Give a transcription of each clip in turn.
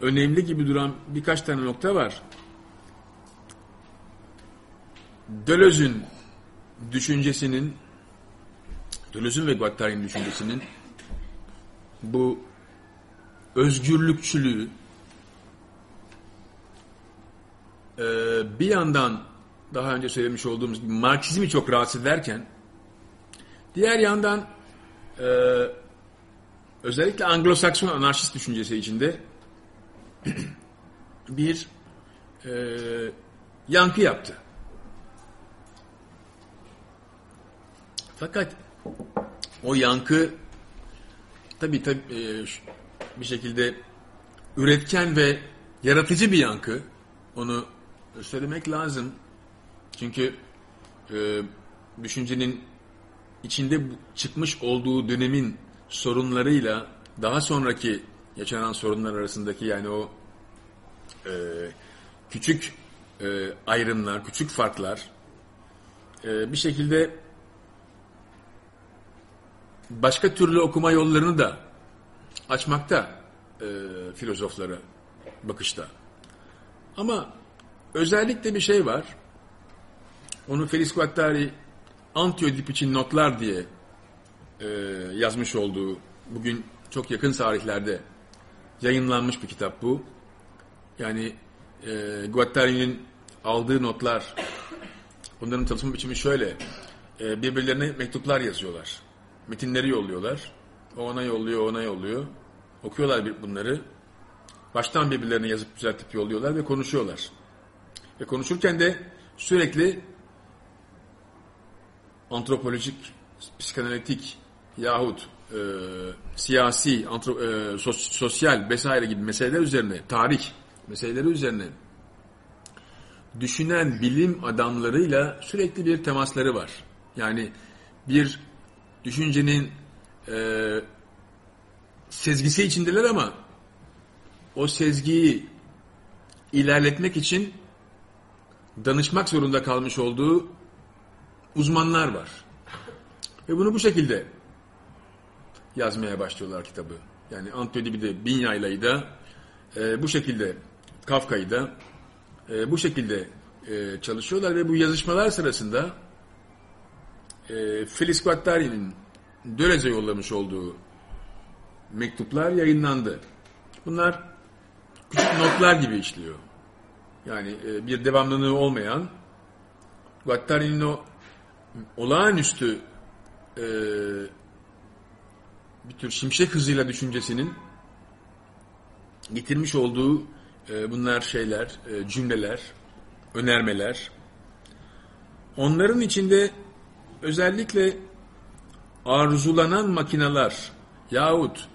önemli gibi duran birkaç tane nokta var. Deleuze'ün düşüncesinin Deleuze'ün ve Guattari'nin düşüncesinin bu özgürlükçülüğü e, bir yandan daha önce söylemiş olduğumuz gibi Marksizmi çok rahatsız ederken diğer yandan e, özellikle Anglo-Sakson anarşist düşüncesi içinde bir e, yankı yaptı. Fakat o yankı tabii tabii e, bir şekilde üretken ve yaratıcı bir yankı. Onu söylemek lazım. Çünkü e, düşüncenin içinde çıkmış olduğu dönemin sorunlarıyla daha sonraki yaşanan sorunlar arasındaki yani o e, küçük e, ayrımlar, küçük farklar e, bir şekilde başka türlü okuma yollarını da açmakta e, filozoflara bakışta. Ama özellikle bir şey var. Onu Felis Guattari Antiödip için notlar diye e, yazmış olduğu bugün çok yakın tarihlerde yayınlanmış bir kitap bu. Yani e, Guattari'nin aldığı notlar bunların çalışma biçimi şöyle. E, birbirlerine mektuplar yazıyorlar. Metinleri yolluyorlar. O ona yolluyor, ona yolluyor. Okuyorlar bunları. Baştan birbirlerine yazıp düzeltip yolluyorlar ve konuşuyorlar. Ve konuşurken de sürekli antropolojik, psikanalitik yahut e, siyasi, antro, e, sos, sosyal vesaire gibi meseleler üzerine, tarih meseleleri üzerine düşünen bilim adamlarıyla sürekli bir temasları var. Yani bir düşüncenin e, sezgisi içindeler ama o sezgiyi ilerletmek için danışmak zorunda kalmış olduğu uzmanlar var. Ve bunu bu şekilde yazmaya başlıyorlar kitabı. Yani Antoni'yi de Binya'yı da e, bu şekilde Kafka'yı da e, bu şekilde e, çalışıyorlar ve bu yazışmalar sırasında e, Feliz Guattari'nin Dölez'e yollamış olduğu mektuplar yayınlandı. Bunlar küçük notlar gibi işliyor. Yani e, bir devamlılığı olmayan Guattari'nin o olağanüstü e, bir tür şimşek hızıyla düşüncesinin getirmiş olduğu e, bunlar şeyler, e, cümleler, önermeler. Onların içinde özellikle arzulanan makineler yahut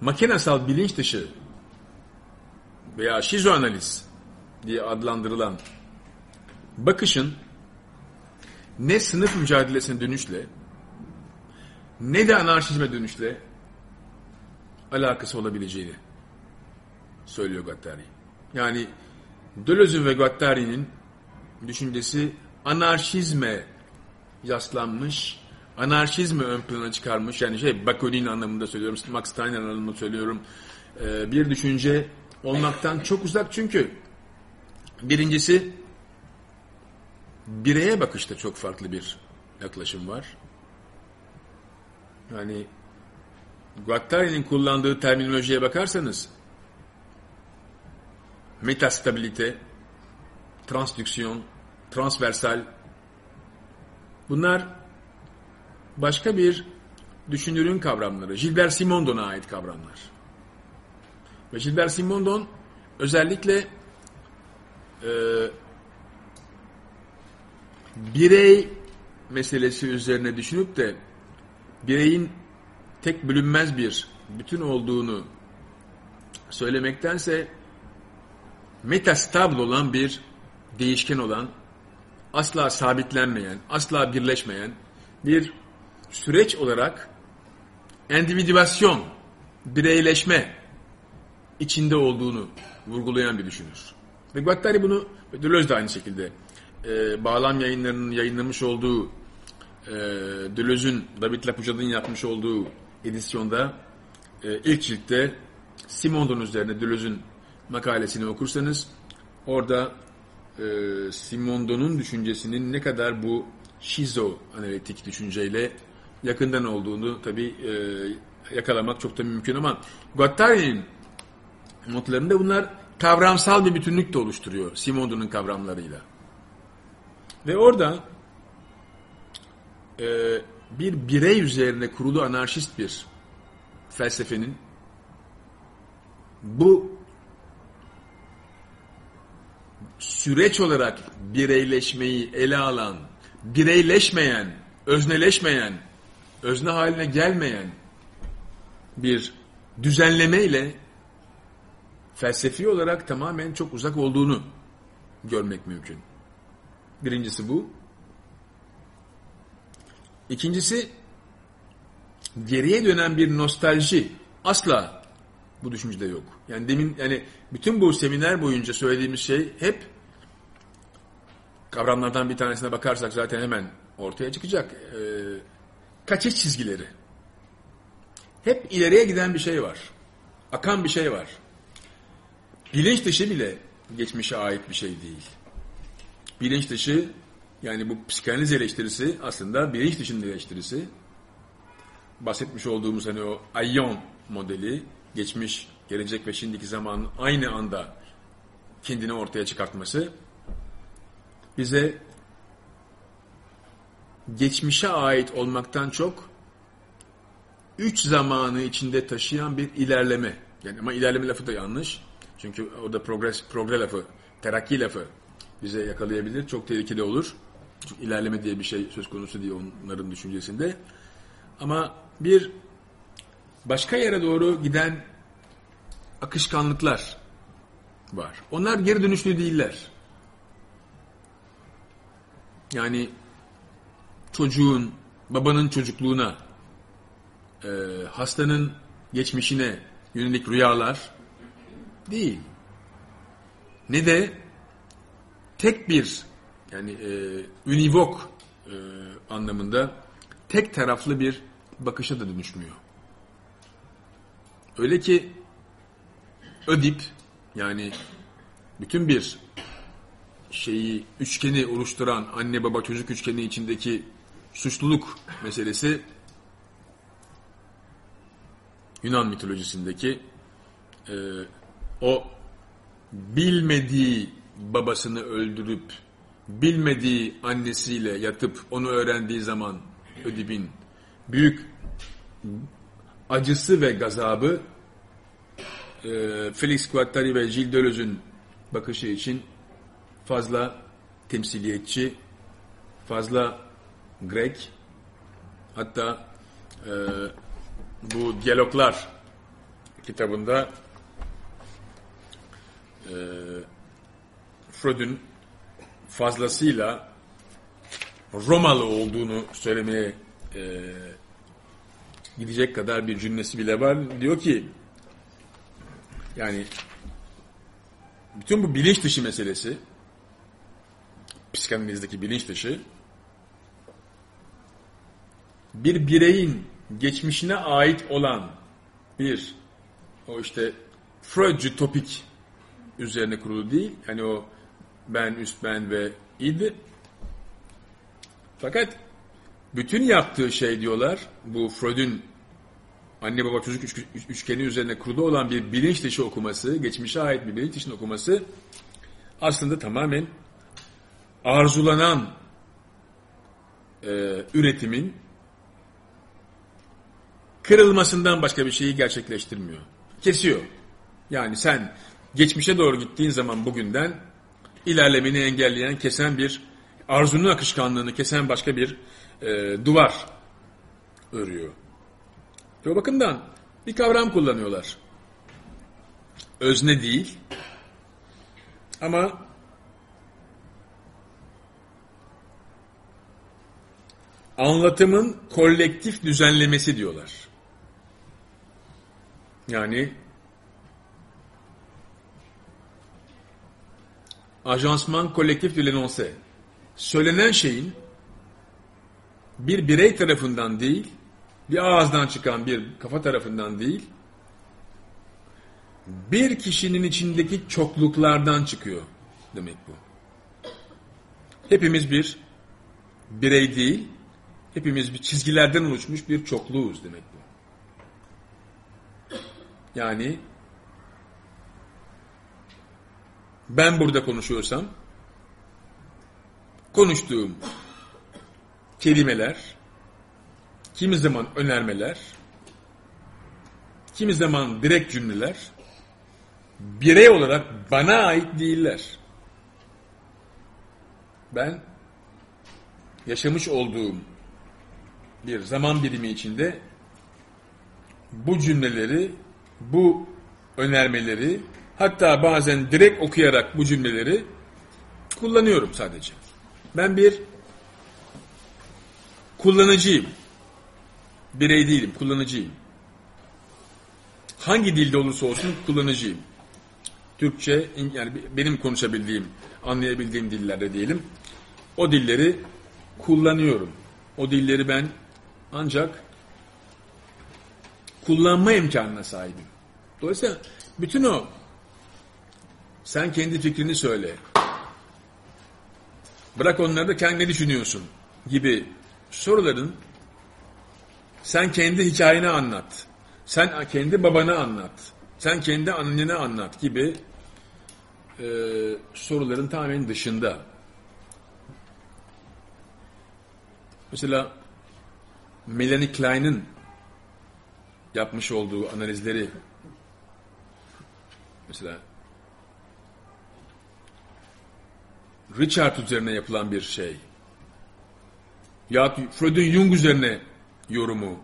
makinasal bilinç dışı veya şizoanaliz diye adlandırılan bakışın ne sınıf mücadelesine dönüşle ne de anarşizme dönüşle alakası olabileceğini söylüyor Gattari. Yani Deleuze ve Gattari'nin düşüncesi anarşizme yaslanmış, anarşizmi ön plana çıkarmış. Yani şey Bakunin anlamında söylüyorum, Max Steiner anlamında söylüyorum. Ee, bir düşünce olmaktan çok uzak çünkü birincisi bireye bakışta çok farklı bir yaklaşım var. Yani Guattari'nin kullandığı terminolojiye bakarsanız metastabilite, transdüksiyon, transversal bunlar başka bir düşünürün kavramları. Gilbert Simondon'a ait kavramlar. Ve Gilbert Simondon özellikle e, birey meselesi üzerine düşünüp de bireyin tek bölünmez bir bütün olduğunu söylemektense metastabil olan bir değişken olan asla sabitlenmeyen, asla birleşmeyen bir süreç olarak endividüasyon, bireyleşme içinde olduğunu vurgulayan bir düşünür. Ve Guattari bunu, Deleuze de aynı şekilde e, Bağlam yayınlarının yayınlamış olduğu e, Deleuze'ün, David Lapujad'ın yapmış olduğu edisyonda e, ilk ciltte Simondon üzerine Deleuze'ün makalesini okursanız orada e, Simondon'un düşüncesinin ne kadar bu şizo analitik düşünceyle yakından olduğunu tabi e, yakalamak çok da mümkün ama Guattari'nin notlarında bunlar kavramsal bir bütünlük de oluşturuyor Simondon'un kavramlarıyla. Ve orada e, bir birey üzerine kurulu anarşist bir felsefenin bu süreç olarak bireyleşmeyi ele alan, bireyleşmeyen, özneleşmeyen, özne haline gelmeyen bir düzenleme ile felsefi olarak tamamen çok uzak olduğunu görmek mümkün. Birincisi bu. İkincisi geriye dönen bir nostalji asla bu düşüncede yok. Yani demin yani bütün bu seminer boyunca söylediğimiz şey hep kavramlardan bir tanesine bakarsak zaten hemen ortaya çıkacak. Ee, kaçış çizgileri. Hep ileriye giden bir şey var. Akan bir şey var. Bilinç dışı bile geçmişe ait bir şey değil. Bilinç dışı yani bu psikanaliz eleştirisi aslında bilinç dışının eleştirisi. Bahsetmiş olduğumuz hani o Ayon modeli geçmiş, gelecek ve şimdiki zaman aynı anda kendini ortaya çıkartması bize geçmişe ait olmaktan çok üç zamanı içinde taşıyan bir ilerleme. Yani ama ilerleme lafı da yanlış. Çünkü orada progres, progre lafı, terakki lafı bize yakalayabilir. Çok tehlikeli olur. İlerleme diye bir şey söz konusu diye onların düşüncesinde. Ama bir başka yere doğru giden akışkanlıklar var. Onlar geri dönüşlü değiller. Yani çocuğun, babanın çocukluğuna, e, hastanın geçmişine yönelik rüyalar değil. Ne de tek bir yani e, univok e, anlamında tek taraflı bir bakışa da dönüşmüyor. Öyle ki Ödip yani bütün bir şeyi üçgeni oluşturan anne baba çocuk üçgeni içindeki suçluluk meselesi Yunan mitolojisindeki e, o bilmediği babasını öldürüp bilmediği annesiyle yatıp onu öğrendiği zaman Ödip'in büyük acısı ve gazabı e, Felix Guattari ve Gilles Deleuze'ün bakışı için fazla temsiliyetçi, fazla Grek, hatta e, bu diyaloglar kitabında e, Freud'un fazlasıyla Romalı olduğunu söylemeye e, gidecek kadar bir cümlesi bile var. Diyor ki yani bütün bu bilinç dışı meselesi psikanalizdeki bilinç dışı bir bireyin geçmişine ait olan bir o işte Freudcu topik üzerine kurulu değil. Hani o ben, üst ben ve id. Fakat bütün yaptığı şey diyorlar bu Freud'un anne baba çocuk üç, üç, üçgeni üzerine kurulu olan bir bilinç dışı okuması, geçmişe ait bir bilinç dışı okuması aslında tamamen arzulanan e, üretimin kırılmasından başka bir şeyi gerçekleştirmiyor. Kesiyor. Yani sen geçmişe doğru gittiğin zaman bugünden ilerlemeni engelleyen, kesen bir arzunun akışkanlığını kesen başka bir e, duvar örüyor. Ve o bakımdan bir kavram kullanıyorlar. Özne değil ama anlatımın kolektif düzenlemesi diyorlar. Yani ajansman kolektif de l'énoncé. Söylenen şeyin bir birey tarafından değil, bir ağızdan çıkan bir kafa tarafından değil, bir kişinin içindeki çokluklardan çıkıyor demek bu. Hepimiz bir birey değil, hepimiz bir çizgilerden oluşmuş bir çokluğuz demek bu. Yani ben burada konuşuyorsam konuştuğum kelimeler, kimi zaman önermeler, kimi zaman direkt cümleler birey olarak bana ait değiller. Ben yaşamış olduğum bir zaman birimi içinde bu cümleleri, bu önermeleri, hatta bazen direkt okuyarak bu cümleleri kullanıyorum sadece. Ben bir kullanıcıyım. Birey değilim, kullanıcıyım. Hangi dilde olursa olsun kullanıcıyım. Türkçe, yani benim konuşabildiğim, anlayabildiğim dillerde diyelim. O dilleri kullanıyorum. O dilleri ben ancak kullanma imkanına sahibim. Dolayısıyla bütün o sen kendi fikrini söyle. Bırak onları da kendi düşünüyorsun gibi soruların sen kendi hikayeni anlat. Sen kendi babanı anlat. Sen kendi anneni anlat gibi e, soruların tamamen dışında. Mesela Melanie Klein'in yapmış olduğu analizleri mesela Richard üzerine yapılan bir şey. Ya Freud'un Jung üzerine yorumu.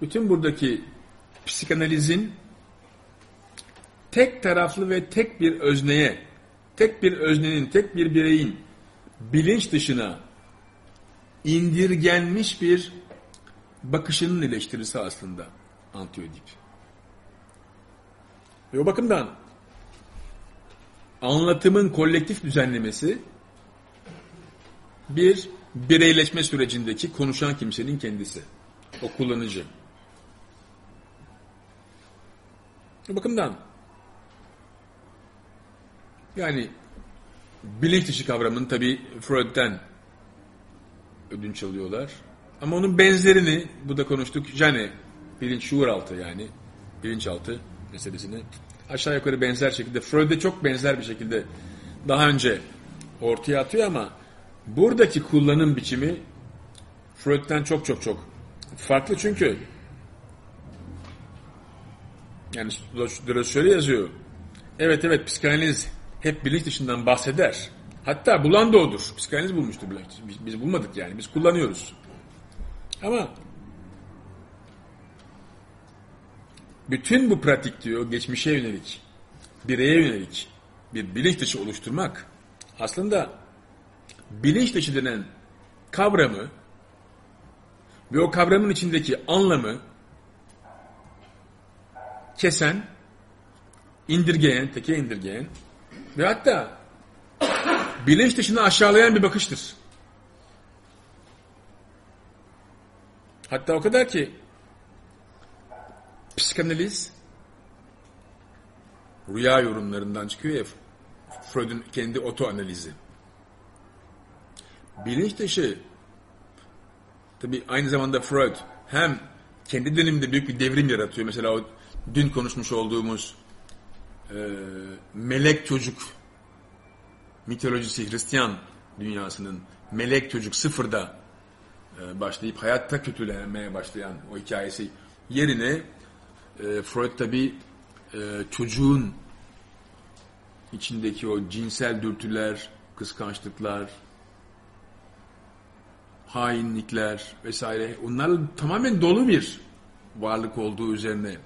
Bütün buradaki psikanalizin tek taraflı ve tek bir özneye, tek bir öznenin, tek bir bireyin bilinç dışına indirgenmiş bir bakışının eleştirisi aslında Antiödip. Ve o bakımdan anlatımın kolektif düzenlemesi bir bireyleşme sürecindeki konuşan kimsenin kendisi. O kullanıcı. O bakımdan yani bilinç dışı kavramını tabi Freud'den ödünç alıyorlar. Ama onun benzerini bu da konuştuk. Jane bilinç şuur altı yani bilinçaltı meselesini aşağı yukarı benzer şekilde Freud'e çok benzer bir şekilde daha önce ortaya atıyor ama buradaki kullanım biçimi Freud'den çok çok çok farklı çünkü yani Deleuze şöyle yazıyor. Evet evet psikanaliz hep bilinç dışından bahseder. Hatta bulan da odur. Psikanaliz bulmuştur. Biz, biz bulmadık yani. Biz kullanıyoruz. Ama bütün bu pratik diyor geçmişe yönelik, bireye yönelik bir bilinç dışı oluşturmak aslında bilinç dışı denen kavramı ve o kavramın içindeki anlamı kesen, indirgeyen, teke indirgeyen ve hatta bilinç dışını aşağılayan bir bakıştır. Hatta o kadar ki psikanaliz rüya yorumlarından çıkıyor ya Freud'un kendi oto analizi. Bilinç dışı tabi aynı zamanda Freud hem kendi döneminde büyük bir devrim yaratıyor. Mesela o dün konuşmuş olduğumuz e, melek çocuk mitolojisi Hristiyan dünyasının melek çocuk sıfırda e, başlayıp hayatta kötülenmeye başlayan o hikayesi yerine e, Freud tabi e, çocuğun içindeki o cinsel dürtüler, kıskançlıklar, hainlikler vesaire onlarla tamamen dolu bir varlık olduğu üzerine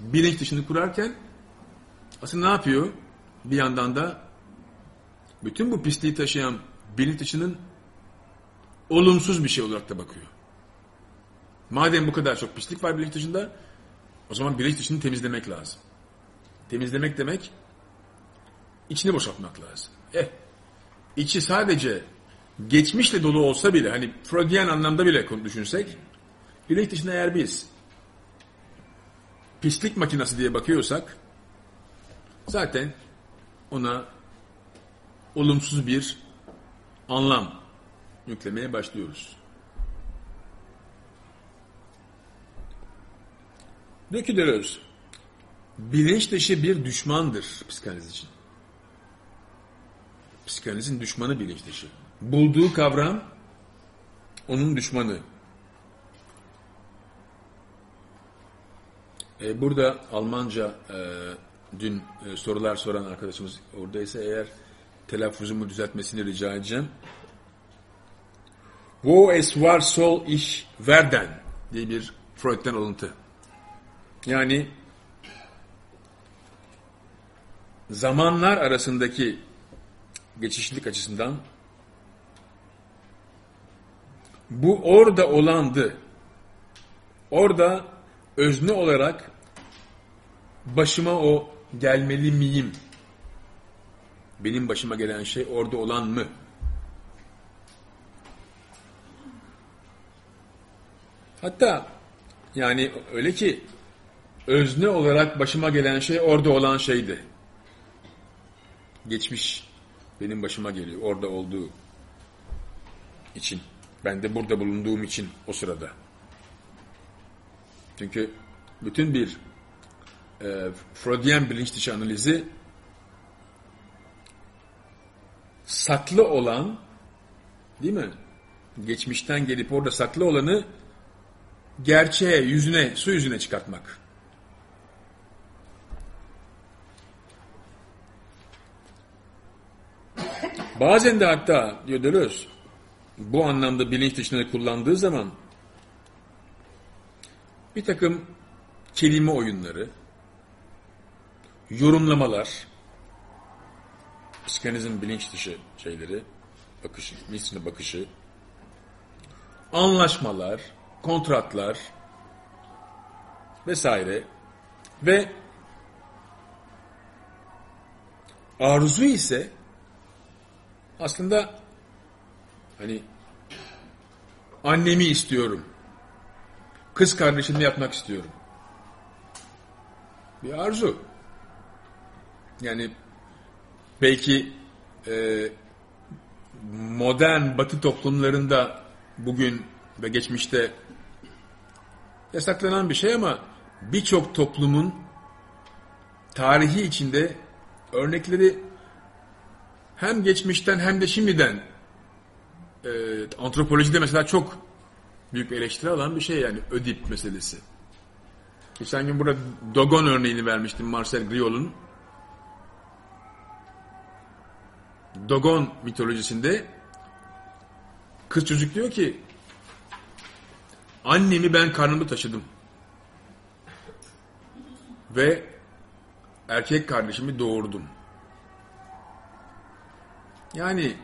bilinç dışını kurarken aslında ne yapıyor? Bir yandan da bütün bu pisliği taşıyan bilinç dışının olumsuz bir şey olarak da bakıyor. Madem bu kadar çok pislik var bilinç dışında o zaman bilinç dışını temizlemek lazım. Temizlemek demek içini boşaltmak lazım. Eh, içi sadece geçmişle dolu olsa bile hani Freudian anlamda bile düşünsek bilinç dışında eğer biz pislik makinesi diye bakıyorsak zaten ona olumsuz bir anlam yüklemeye başlıyoruz. Deleuze, bilinç dışı bir düşmandır psikanaliz için. Psikanalizin düşmanı bilinç dışı. Bulduğu kavram onun düşmanı. E, burada Almanca e, dün e, sorular soran arkadaşımız oradaysa eğer telaffuzumu düzeltmesini rica edeceğim. Wo es war soll ich werden diye bir Freud'den alıntı. Yani zamanlar arasındaki geçişlik açısından bu orada olandı. Orada özne olarak başıma o gelmeli miyim? Benim başıma gelen şey orada olan mı? Hatta yani öyle ki özne olarak başıma gelen şey orada olan şeydi. Geçmiş benim başıma geliyor orada olduğu için. Ben de burada bulunduğum için o sırada. Çünkü bütün bir e, Freudian bilinç dışı analizi saklı olan değil mi? Geçmişten gelip orada saklı olanı gerçeğe, yüzüne, su yüzüne çıkartmak. Bazen de hatta diyor Deleuze, bu anlamda bilinç dışında kullandığı zaman bir takım kelime oyunları, yorumlamalar, psikanizm bilinç dışı şeyleri, bakışı, bilinç bakışı, anlaşmalar, kontratlar vesaire ve arzu ise aslında hani annemi istiyorum. Kız kardeşimle yapmak istiyorum. Bir arzu. Yani belki e, modern batı toplumlarında bugün ve geçmişte yasaklanan bir şey ama birçok toplumun tarihi içinde örnekleri hem geçmişten hem de şimdiden e, antropolojide mesela çok büyük bir eleştiri alan bir şey yani Ödip meselesi. Geçen gün burada Dogon örneğini vermiştim Marcel Griol'un. Dogon mitolojisinde kız çocuk diyor ki annemi ben karnımda taşıdım. Ve erkek kardeşimi doğurdum. Yani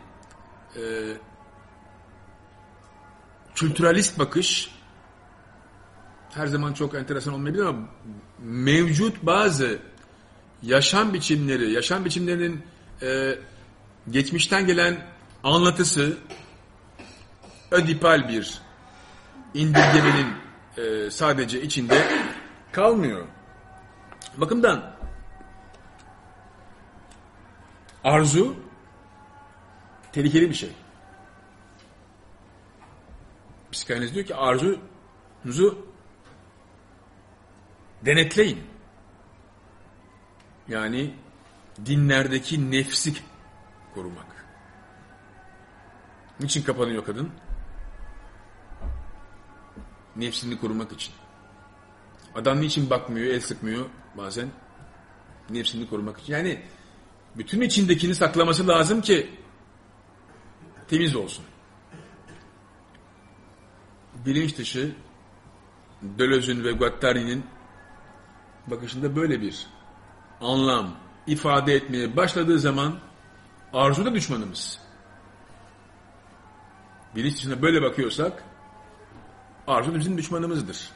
e, kültüralist bakış her zaman çok enteresan olmayabilir ama mevcut bazı yaşam biçimleri, yaşam biçimlerinin e, geçmişten gelen anlatısı ödipal bir indirgemenin e, sadece içinde kalmıyor. Bakımdan arzu tehlikeli bir şey. Psikanaliz diyor ki arzunuzu denetleyin. Yani dinlerdeki nefsi korumak. Niçin kapanıyor kadın? Nefsini korumak için. Adam niçin bakmıyor, el sıkmıyor bazen? Nefsini korumak için. Yani bütün içindekini saklaması lazım ki temiz olsun. Bilinç dışı Deleuze'ün ve Guattari'nin bakışında böyle bir anlam ifade etmeye başladığı zaman arzu da düşmanımız. Bilinç dışına böyle bakıyorsak arzu bizim düşmanımızdır.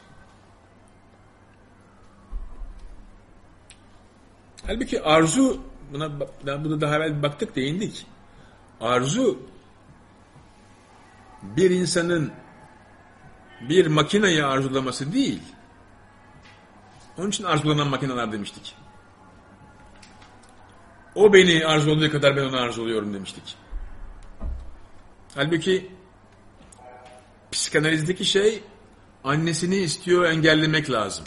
Halbuki arzu buna, buna daha evvel baktık değindik. Arzu bir insanın bir makineyi arzulaması değil. Onun için arzulanan makineler demiştik. O beni arzuladığı kadar ben onu arzuluyorum demiştik. Halbuki psikanalizdeki şey annesini istiyor engellemek lazım.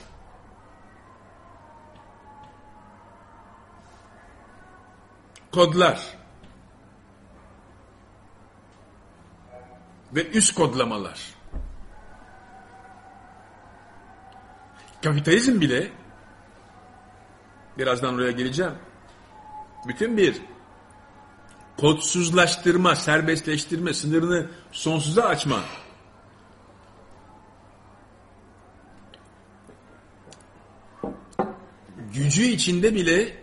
Kodlar ve üst kodlamalar. Kapitalizm bile birazdan oraya geleceğim. Bütün bir kodsuzlaştırma, serbestleştirme, sınırını sonsuza açma. Gücü içinde bile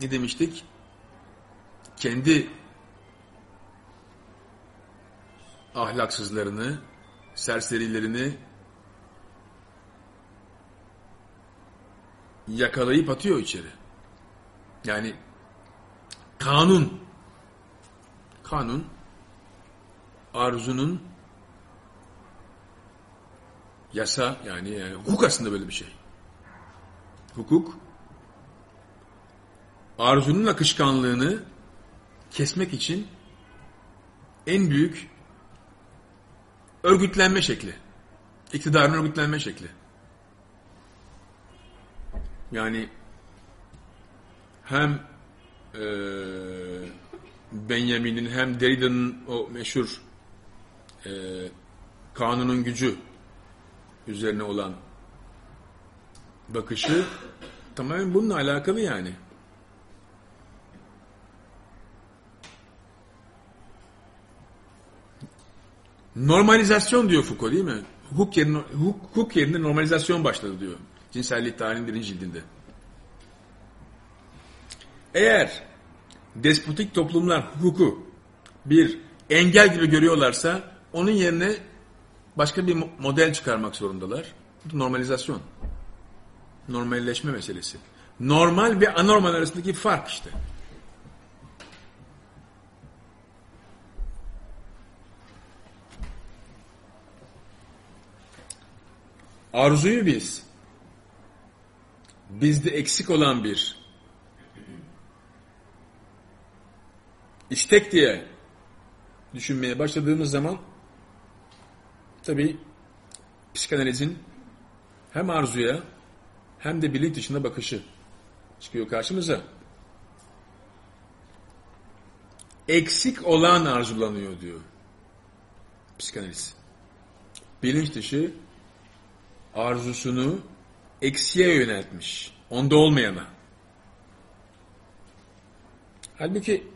ne demiştik? Kendi ahlaksızlarını, serserilerini yakalayıp atıyor içeri. Yani kanun kanun arzunun yasa yani, yani hukuk aslında böyle bir şey. Hukuk arzunun akışkanlığını kesmek için en büyük örgütlenme şekli. İktidarın örgütlenme şekli. Yani hem e, Benjamin'in hem Derrida'nın o meşhur e, kanunun gücü üzerine olan bakışı tamamen bununla alakalı yani. Normalizasyon diyor Foucault değil mi? Hukuk yerine, hukuk yerine normalizasyon başladı diyor. Cinsellik tarihinin birinci cildinde. Eğer despotik toplumlar hukuku bir engel gibi görüyorlarsa onun yerine başka bir model çıkarmak zorundalar. Normalizasyon. Normalleşme meselesi. Normal ve anormal arasındaki fark işte. Arzuyu biz bizde eksik olan bir istek diye düşünmeye başladığımız zaman tabi psikanalizin hem arzuya hem de bilinç dışında bakışı çıkıyor karşımıza. Eksik olan arzulanıyor diyor psikanaliz. Bilinç dışı arzusunu eksiye yöneltmiş. Onda olmayana. Halbuki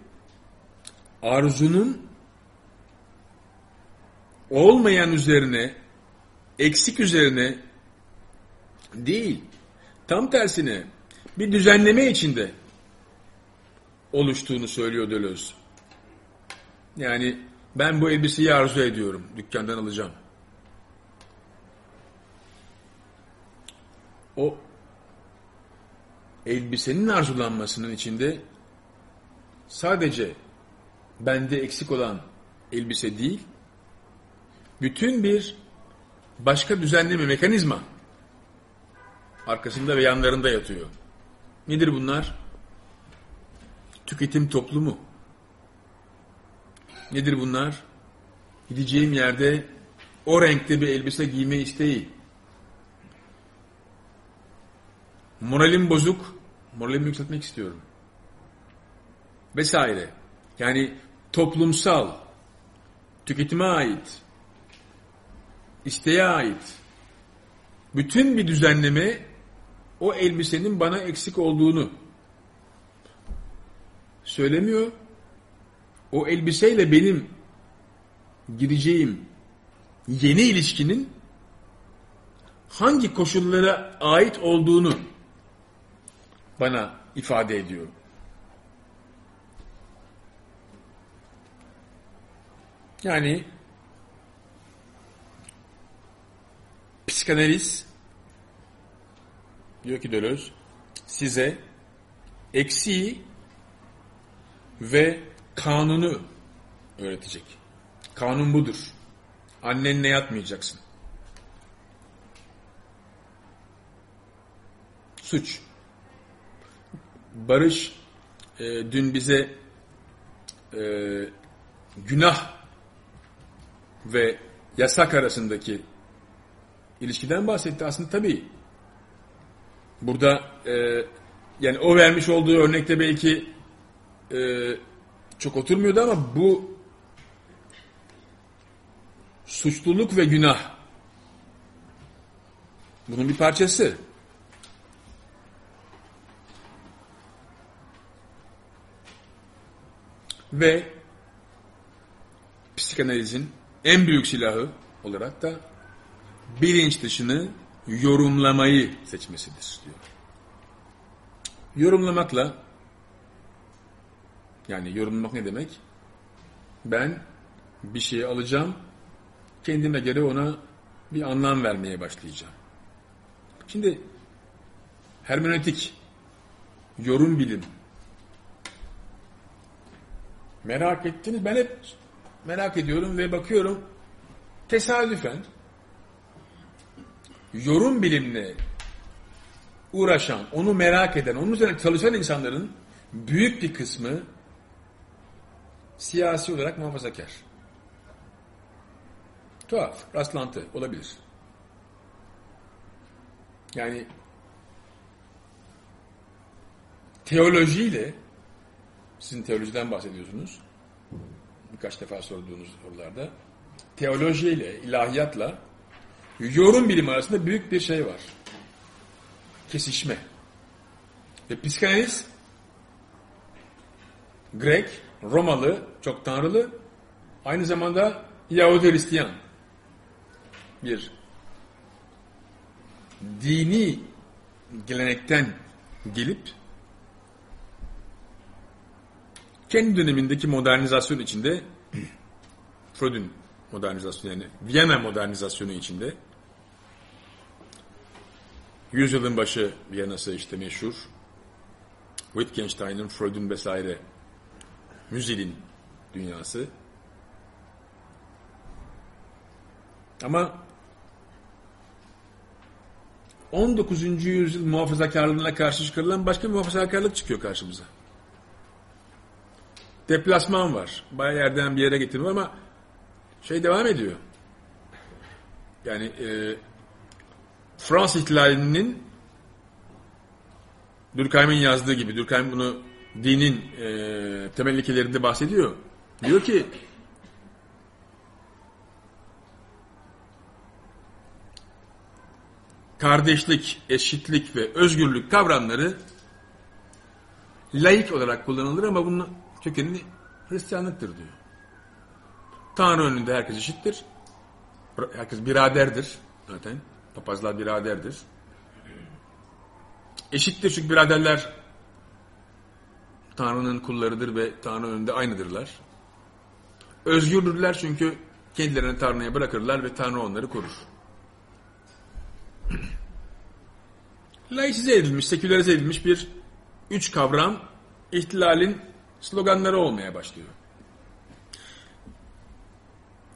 arzunun olmayan üzerine, eksik üzerine değil, tam tersine bir düzenleme içinde oluştuğunu söylüyor Deleuze. Yani ben bu elbiseyi arzu ediyorum, dükkandan alacağım. O elbisenin arzulanmasının içinde sadece bende eksik olan elbise değil, bütün bir başka düzenleme mekanizma arkasında ve yanlarında yatıyor. Nedir bunlar? Tüketim toplumu. Nedir bunlar? Gideceğim yerde o renkte bir elbise giyme isteği. Moralim bozuk, moralimi yükseltmek istiyorum. Vesaire. Yani toplumsal, tüketime ait, isteğe ait bütün bir düzenleme o elbisenin bana eksik olduğunu söylemiyor. O elbiseyle benim gireceğim yeni ilişkinin hangi koşullara ait olduğunu bana ifade ediyor. Yani psikanaliz diyor ki Deleuze size eksiği ve kanunu öğretecek. Kanun budur. Annenle yatmayacaksın. suç. Barış e, dün bize e, günah ve yasak arasındaki ilişkiden bahsetti. Aslında tabii burada e, yani o vermiş olduğu örnekte belki e, çok oturmuyordu ama bu suçluluk ve günah bunun bir parçası. Ve psikanalizin en büyük silahı olarak da bilinç dışını yorumlamayı seçmesidir diyor. Yorumlamakla yani yorumlamak ne demek? Ben bir şeyi alacağım, kendime göre ona bir anlam vermeye başlayacağım. Şimdi hermenötik, yorum bilim. Merak ettiniz. Ben hep merak ediyorum ve bakıyorum. Tesadüfen yorum bilimle uğraşan, onu merak eden, onun üzerine çalışan insanların büyük bir kısmı siyasi olarak muhafazakar. Tuhaf, rastlantı olabilir. Yani teolojiyle sizin teolojiden bahsediyorsunuz. Birkaç defa sorduğunuz sorularda. Teolojiyle, ilahiyatla yorum bilimi arasında büyük bir şey var. Kesişme. Ve psikanaliz Grek, Romalı, çok tanrılı, aynı zamanda Yahudi Hristiyan bir dini gelenekten gelip kendi dönemindeki modernizasyon içinde Freud'un modernizasyonu yani Viyana modernizasyonu içinde yüzyılın başı Viyana'sı işte meşhur Wittgenstein'ın, Freud'un vesaire Müzil'in dünyası ama 19. yüzyıl muhafazakarlığına karşı çıkarılan başka bir muhafazakarlık çıkıyor karşımıza. Deplasman var. Bayağı yerden bir yere getirme ama şey devam ediyor. Yani e, Fransız ihtilalinin Durkheim'in yazdığı gibi, Durkheim bunu dinin e, temel ilkelerinde bahsediyor. Diyor ki kardeşlik, eşitlik ve özgürlük kavramları laik olarak kullanılır ama bunun kökeni Hristiyanlıktır diyor. Tanrı önünde herkes eşittir. Herkes biraderdir zaten. Papazlar biraderdir. Eşittir çünkü biraderler Tanrı'nın kullarıdır ve Tanrı önünde aynıdırlar. Özgürdürler çünkü kendilerini Tanrı'ya bırakırlar ve Tanrı onları korur. Laisize edilmiş, sekülerize edilmiş bir üç kavram ihtilalin sloganları olmaya başlıyor.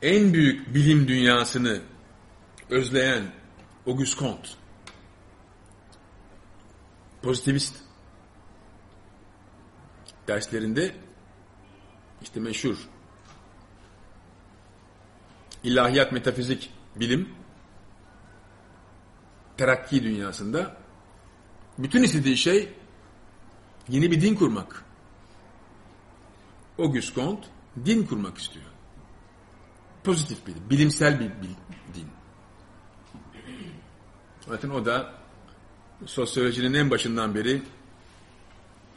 En büyük bilim dünyasını özleyen Auguste Comte, pozitivist. Derslerinde işte meşhur. İlahiyat, metafizik, bilim. Terakki dünyasında. Bütün istediği şey yeni bir din kurmak. Auguste Comte din kurmak istiyor. Pozitif bir, bilimsel bir, bir din. Zaten o da sosyolojinin en başından beri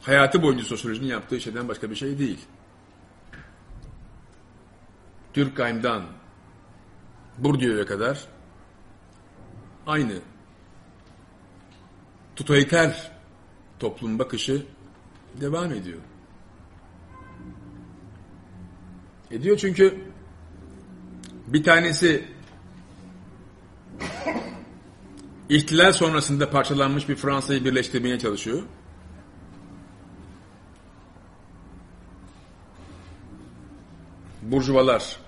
hayatı boyunca sosyolojinin yaptığı şeyden başka bir şey değil. Durkheim'dan Bourdieu'ya kadar aynı totaliter toplum bakışı devam ediyor. Ediyor çünkü bir tanesi ihtilal sonrasında parçalanmış bir Fransa'yı birleştirmeye çalışıyor. Burjuvalar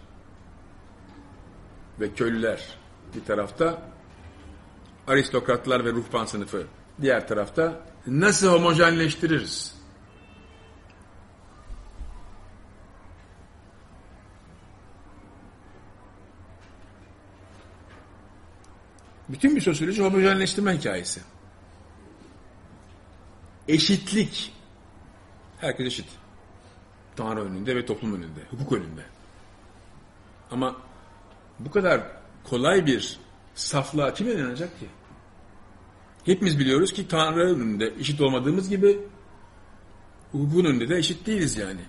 ve köylüler bir tarafta, aristokratlar ve ruhban sınıfı Diğer tarafta nasıl homojenleştiririz? Bütün bir sosyoloji homojenleştirme hikayesi. Eşitlik. Herkes eşit. Tanrı önünde ve toplum önünde, hukuk önünde. Ama bu kadar kolay bir saflığa kim inanacak ki? Hepimiz biliyoruz ki Tanrı önünde eşit olmadığımız gibi hukukun önünde de eşit değiliz yani.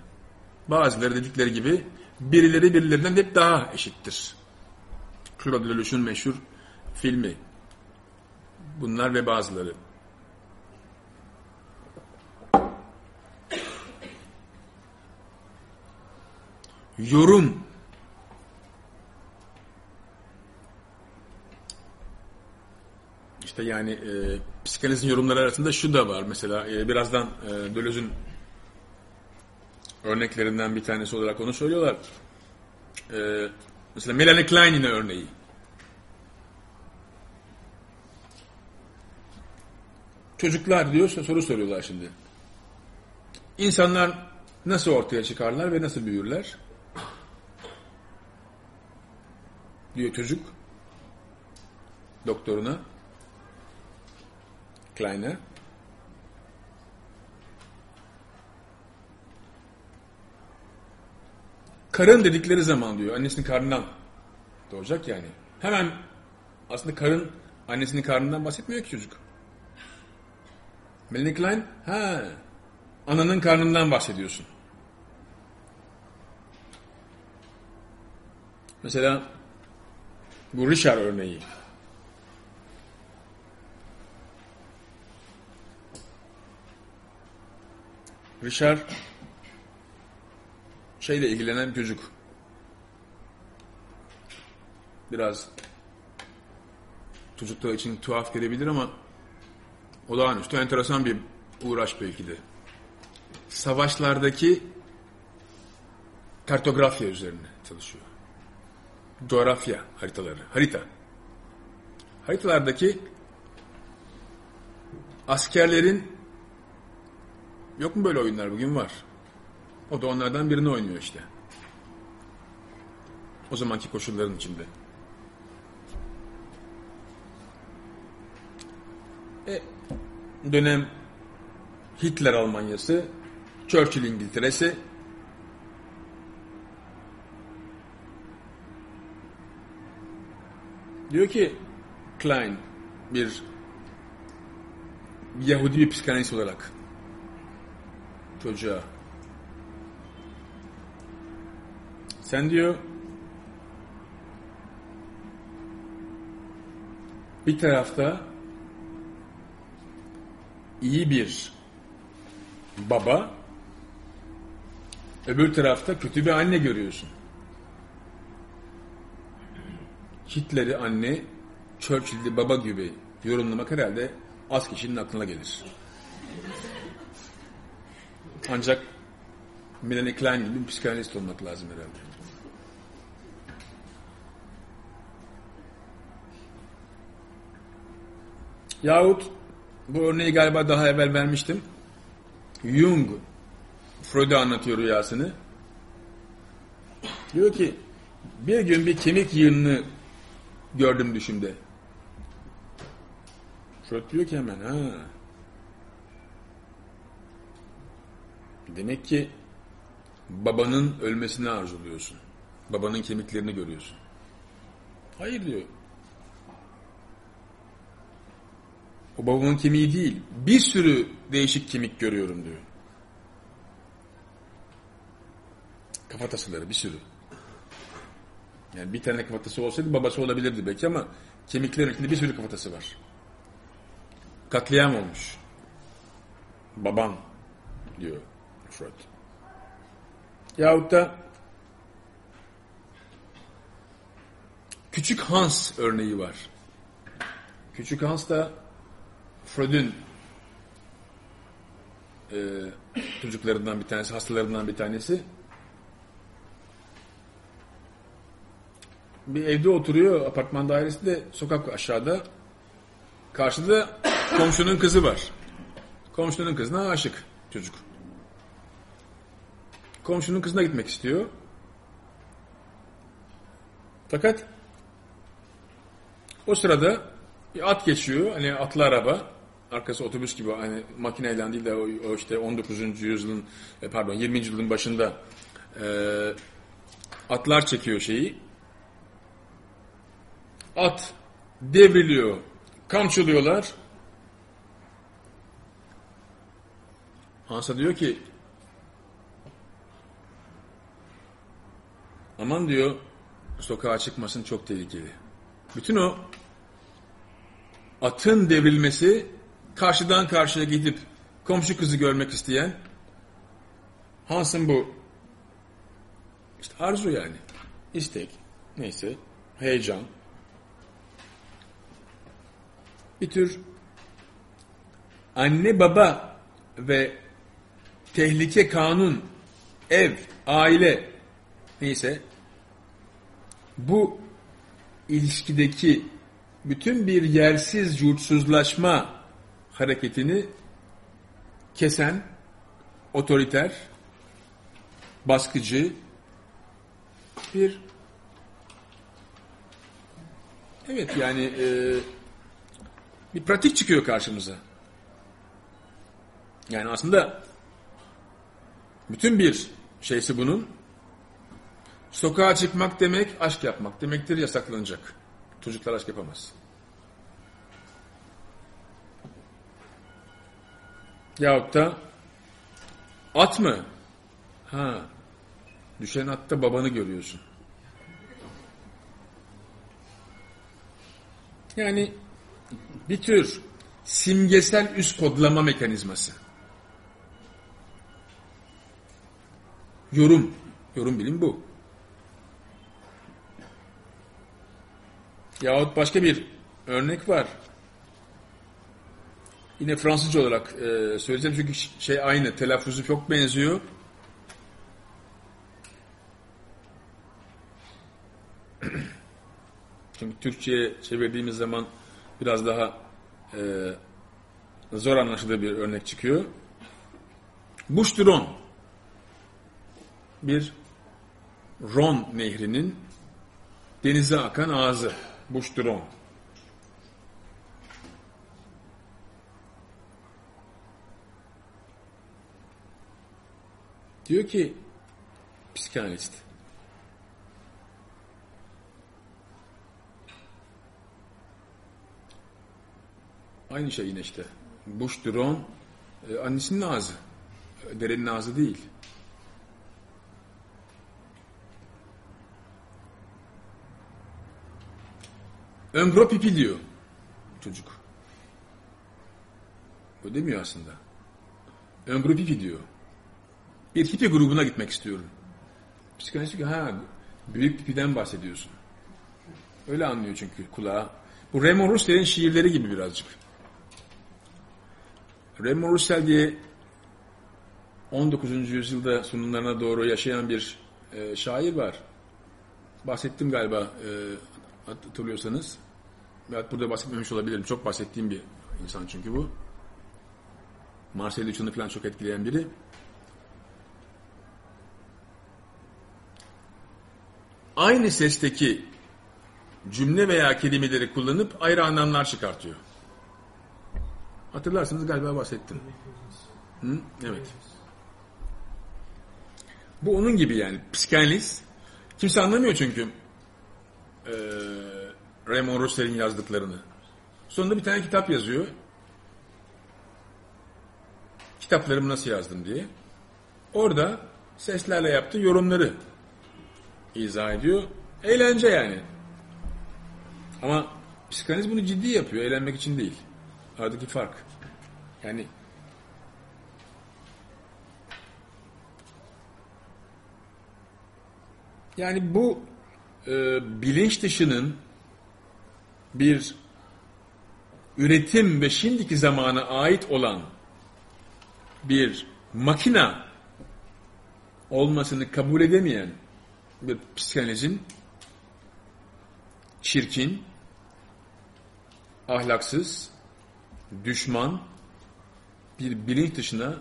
Bazıları dedikleri gibi birileri birilerinden hep daha eşittir. Claude meşhur filmi. Bunlar ve bazıları. Yorum. İşte yani e, psikanalizin yorumları arasında şu da var. Mesela e, birazdan e, Deleuze'ün örneklerinden bir tanesi olarak onu söylüyorlar. E, mesela Melanie Klein'in örneği. Çocuklar diyor soru soruyorlar şimdi. İnsanlar nasıl ortaya çıkarlar ve nasıl büyürler? Diyor çocuk doktoruna Klein'e. Karın dedikleri zaman diyor annesinin karnından doğacak yani. Hemen aslında karın annesinin karnından bahsetmiyor ki çocuk. Melanie Klein, ha, ananın karnından bahsediyorsun. Mesela bu Richard örneği. Richard şeyle ilgilenen çocuk. Biraz çocuklar için tuhaf gelebilir ama olağanüstü enteresan bir uğraş belki de. Savaşlardaki kartografya üzerine çalışıyor. Coğrafya haritaları, harita. Haritalardaki askerlerin yok mu böyle oyunlar bugün var. O da onlardan birini oynuyor işte. O zamanki koşulların içinde. E, dönem Hitler Almanyası, Churchill İngiltere'si, diyor ki Klein bir Yahudi bir psikanalist olarak çocuğa sen diyor bir tarafta iyi bir baba, öbür tarafta kötü bir anne görüyorsun. Hitler'i anne, Churchill'i baba gibi yorumlamak herhalde az kişinin aklına gelir. Ancak Melanie Klein gibi bir psikanalist olmak lazım herhalde. Yahut bu örneği galiba daha evvel vermiştim. Jung Freud'a anlatıyor rüyasını. Diyor ki bir gün bir kemik yığınını gördüm düşümde. Freud diyor ki hemen ha. Demek ki babanın ölmesini arzuluyorsun. Babanın kemiklerini görüyorsun. Hayır diyor. O babamın kemiği değil. Bir sürü değişik kemik görüyorum diyor. Kafatasıları bir sürü. Yani bir tane kafatası olsaydı babası olabilirdi belki ama kemiklerin içinde bir sürü kafatası var. Katliam olmuş. Baban diyor Freud. Yahut da Küçük Hans örneği var. Küçük Hans da Freud'un e, çocuklarından bir tanesi, hastalarından bir tanesi. Bir evde oturuyor, apartman dairesinde, sokak aşağıda. Karşıda komşunun kızı var. Komşunun kızına aşık çocuk. Komşunun kızına gitmek istiyor. Fakat o sırada bir at geçiyor. Hani atlı araba. Arkası otobüs gibi hani makineyle değil de o, o işte 19. yüzyılın e, pardon 20. yüzyılın başında e, atlar çekiyor şeyi. At devriliyor. Kamçılıyorlar. Hansa diyor ki aman diyor sokağa çıkmasın çok tehlikeli. Bütün o atın devrilmesi karşıdan karşıya gidip komşu kızı görmek isteyen Hans'ın bu işte arzu yani. İstek neyse heyecan. Bir tür anne baba ve tehlike kanun ev aile neyse. Bu ilişkideki bütün bir yersiz yurtsuzlaşma hareketini kesen, otoriter, baskıcı bir evet yani e, bir pratik çıkıyor karşımıza. Yani aslında bütün bir şeysi bunun sokağa çıkmak demek aşk yapmak demektir yasaklanacak. Çocuklar aşk yapamaz. Yahut da at mı? Ha. Düşen atta babanı görüyorsun. Yani bir tür simgesel üst kodlama mekanizması. Yorum. Yorum bilim bu. Yahut başka bir örnek var. Yine Fransızca olarak e, söyleyeceğim çünkü şey aynı. Telaffuzu çok benziyor. Çünkü Türkçe'ye çevirdiğimiz zaman biraz daha e, zor anlaşılır bir örnek çıkıyor. Buşturon bir Ron nehrinin denize akan ağzı. Buşturon. Diyor ki psikanalist aynı şey yine işte. Buşturon e, annesinin ağzı. Derenin ağzı değil. Öngro pipi diyor çocuk. O demiyor aslında. Öngro pipi diyor. Bir hippie grubuna gitmek istiyorum. Psikanalist diyor ha büyük pipiden bahsediyorsun. Öyle anlıyor çünkü kulağa. Bu Raymond Roussell'in şiirleri gibi birazcık. Raymond Roussel diye 19. yüzyılda sunumlarına doğru yaşayan bir e, şair var. Bahsettim galiba e, hatırlıyorsanız. Belki burada bahsetmemiş olabilirim. Çok bahsettiğim bir insan çünkü bu. Marcel Duchamp'ı falan çok etkileyen biri. Aynı sesteki cümle veya kelimeleri kullanıp ayrı anlamlar çıkartıyor. Hatırlarsınız galiba bahsettim. Hı? Evet. Bu onun gibi yani. Psikanaliz. Kimse anlamıyor çünkü. Ee, Raymond Roussell'in yazdıklarını. Sonunda bir tane kitap yazıyor. Kitaplarımı nasıl yazdım diye. Orada seslerle yaptığı yorumları izah ediyor. Eğlence yani. Ama psikanaliz bunu ciddi yapıyor. Eğlenmek için değil. Aradaki fark. Yani yani bu e, bilinç dışının bir üretim ve şimdiki zamana ait olan bir makina olmasını kabul edemeyen bir psikanalizin çirkin, ahlaksız, düşman bir bilinç dışına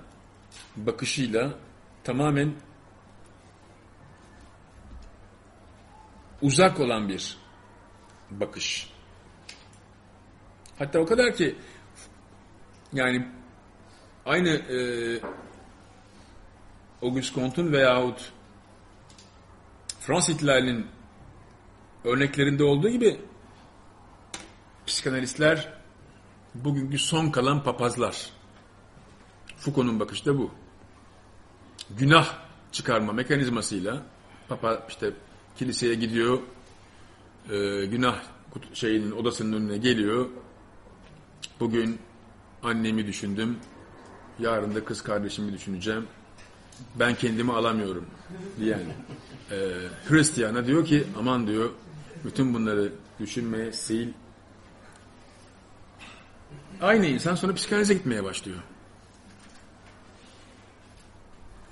bakışıyla tamamen uzak olan bir bakış. Hatta o kadar ki yani aynı e, Auguste Comte'un veyahut Fransız ihtilalinin örneklerinde olduğu gibi psikanalistler bugünkü son kalan papazlar. Foucault'un bakışı da bu. Günah çıkarma mekanizmasıyla papa işte kiliseye gidiyor, e, günah şeyinin odasının önüne geliyor. Bugün annemi düşündüm, yarın da kız kardeşimi düşüneceğim. Ben kendimi alamıyorum diyen e, Hristiyana diyor ki aman diyor bütün bunları düşünmeye sil. Aynı insan sonra psikanalize gitmeye başlıyor.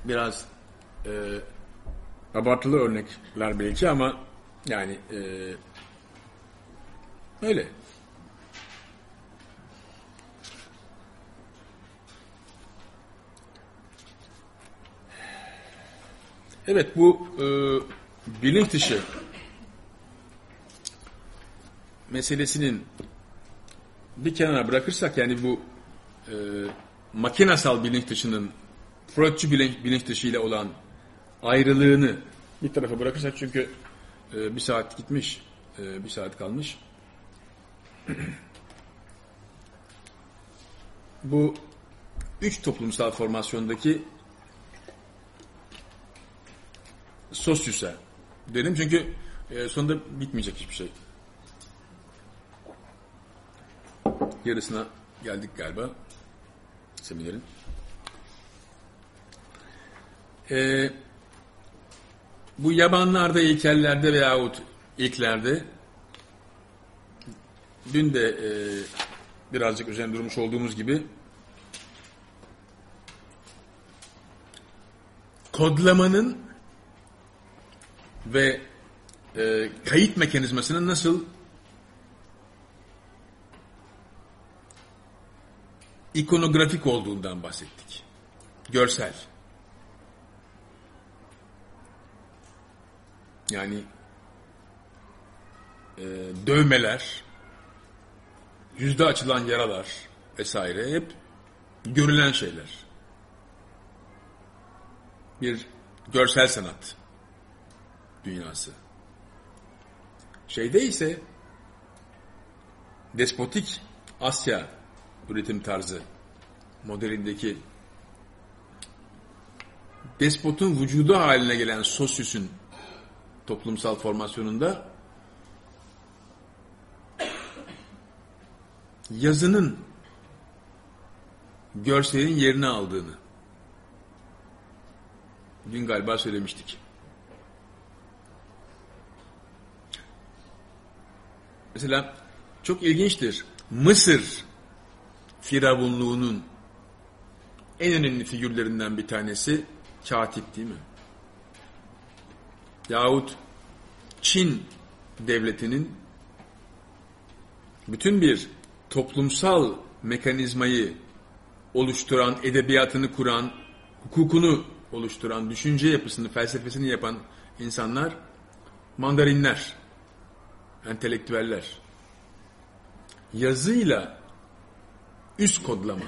Biraz e, abartılı örnekler belki ama yani e, öyle. Evet bu e, bilinç dışı meselesinin bir kenara bırakırsak yani bu e, makinasal bilinç dışının Freudçu bilinç, bilinç dışı ile olan ayrılığını bir tarafa bırakırsak çünkü e, bir saat gitmiş, e, bir saat kalmış. bu üç toplumsal formasyondaki sosyüse dedim çünkü e, sonunda bitmeyecek hiçbir şey. Yarısına geldik galiba seminerin. Ee, bu yabanlarda, ilkellerde veyahut ilklerde dün de e, birazcık üzerine durmuş olduğumuz gibi kodlamanın ve e, kayıt mekanizmasının nasıl ikonografik olduğundan bahsettik. Görsel. Yani e, dövmeler, yüzde açılan yaralar vesaire hep görülen şeyler. Bir görsel sanat dünyası. Şeyde ise despotik Asya üretim tarzı modelindeki despotun vücudu haline gelen sosyüsün toplumsal formasyonunda yazının görselin yerini aldığını dün galiba söylemiştik. Mesela çok ilginçtir. Mısır firavunluğunun en önemli figürlerinden bir tanesi katip değil mi? Yahut Çin devletinin bütün bir toplumsal mekanizmayı oluşturan, edebiyatını kuran, hukukunu oluşturan, düşünce yapısını, felsefesini yapan insanlar mandarinler, entelektüeller. Yazıyla üst kodlama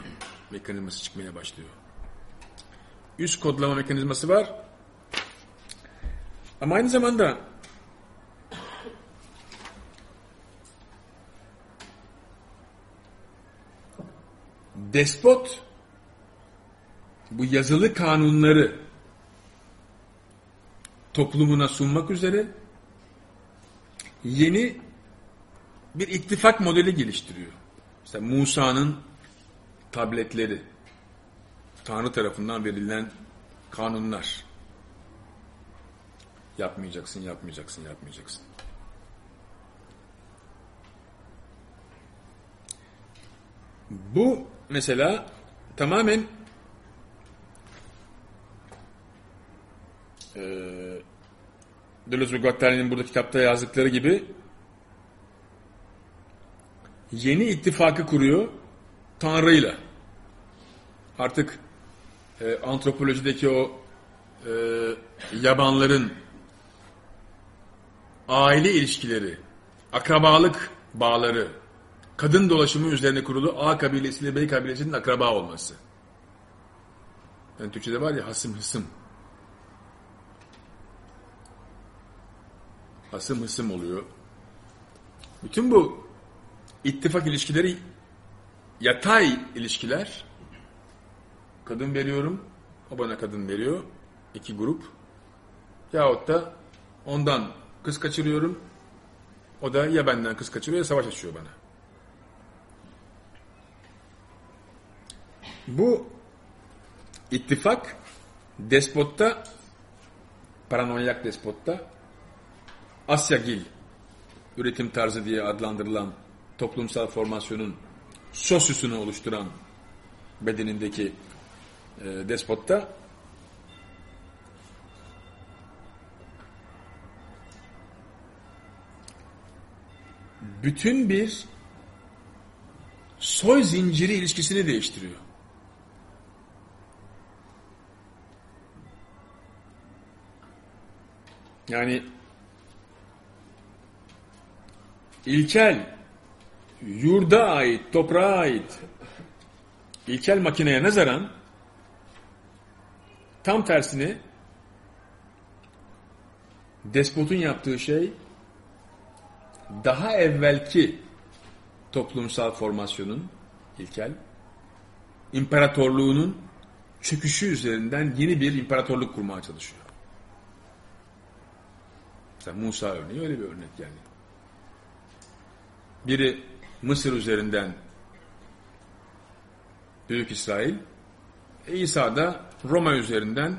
mekanizması çıkmaya başlıyor. Üst kodlama mekanizması var. Ama aynı zamanda despot bu yazılı kanunları toplumuna sunmak üzere yeni bir ittifak modeli geliştiriyor. İşte Musa'nın tabletleri, Tanrı tarafından verilen kanunlar. Yapmayacaksın, yapmayacaksın, yapmayacaksın. Bu mesela tamamen e, Deleuze ve Guattari'nin burada kitapta yazdıkları gibi yeni ittifakı kuruyor Tanrı'yla artık e, antropolojideki o e, yabanların aile ilişkileri, akrabalık bağları, kadın dolaşımı üzerine kurulu A kabilesiyle B kabilesinin akraba olması. Yani Türkçe'de var ya hasım hısım. Hasım hısım oluyor. Bütün bu ittifak ilişkileri yatay ilişkiler kadın veriyorum, o bana kadın veriyor. iki grup. Yahut da ondan kız kaçırıyorum. O da ya benden kız kaçırıyor ya savaş açıyor bana. Bu ittifak despotta paranoyak despotta Asyagil üretim tarzı diye adlandırılan toplumsal formasyonun sosyusunu oluşturan bedenindeki e, despotta bütün bir soy zinciri ilişkisini değiştiriyor. Yani ilkel yurda ait, toprağa ait ilkel makineye nazaran tam tersini despotun yaptığı şey daha evvelki toplumsal formasyonun ilkel imparatorluğunun çöküşü üzerinden yeni bir imparatorluk kurmaya çalışıyor. Mesela Musa örneği öyle bir örnek yani. Biri Mısır üzerinden Büyük İsrail, İsa da Roma üzerinden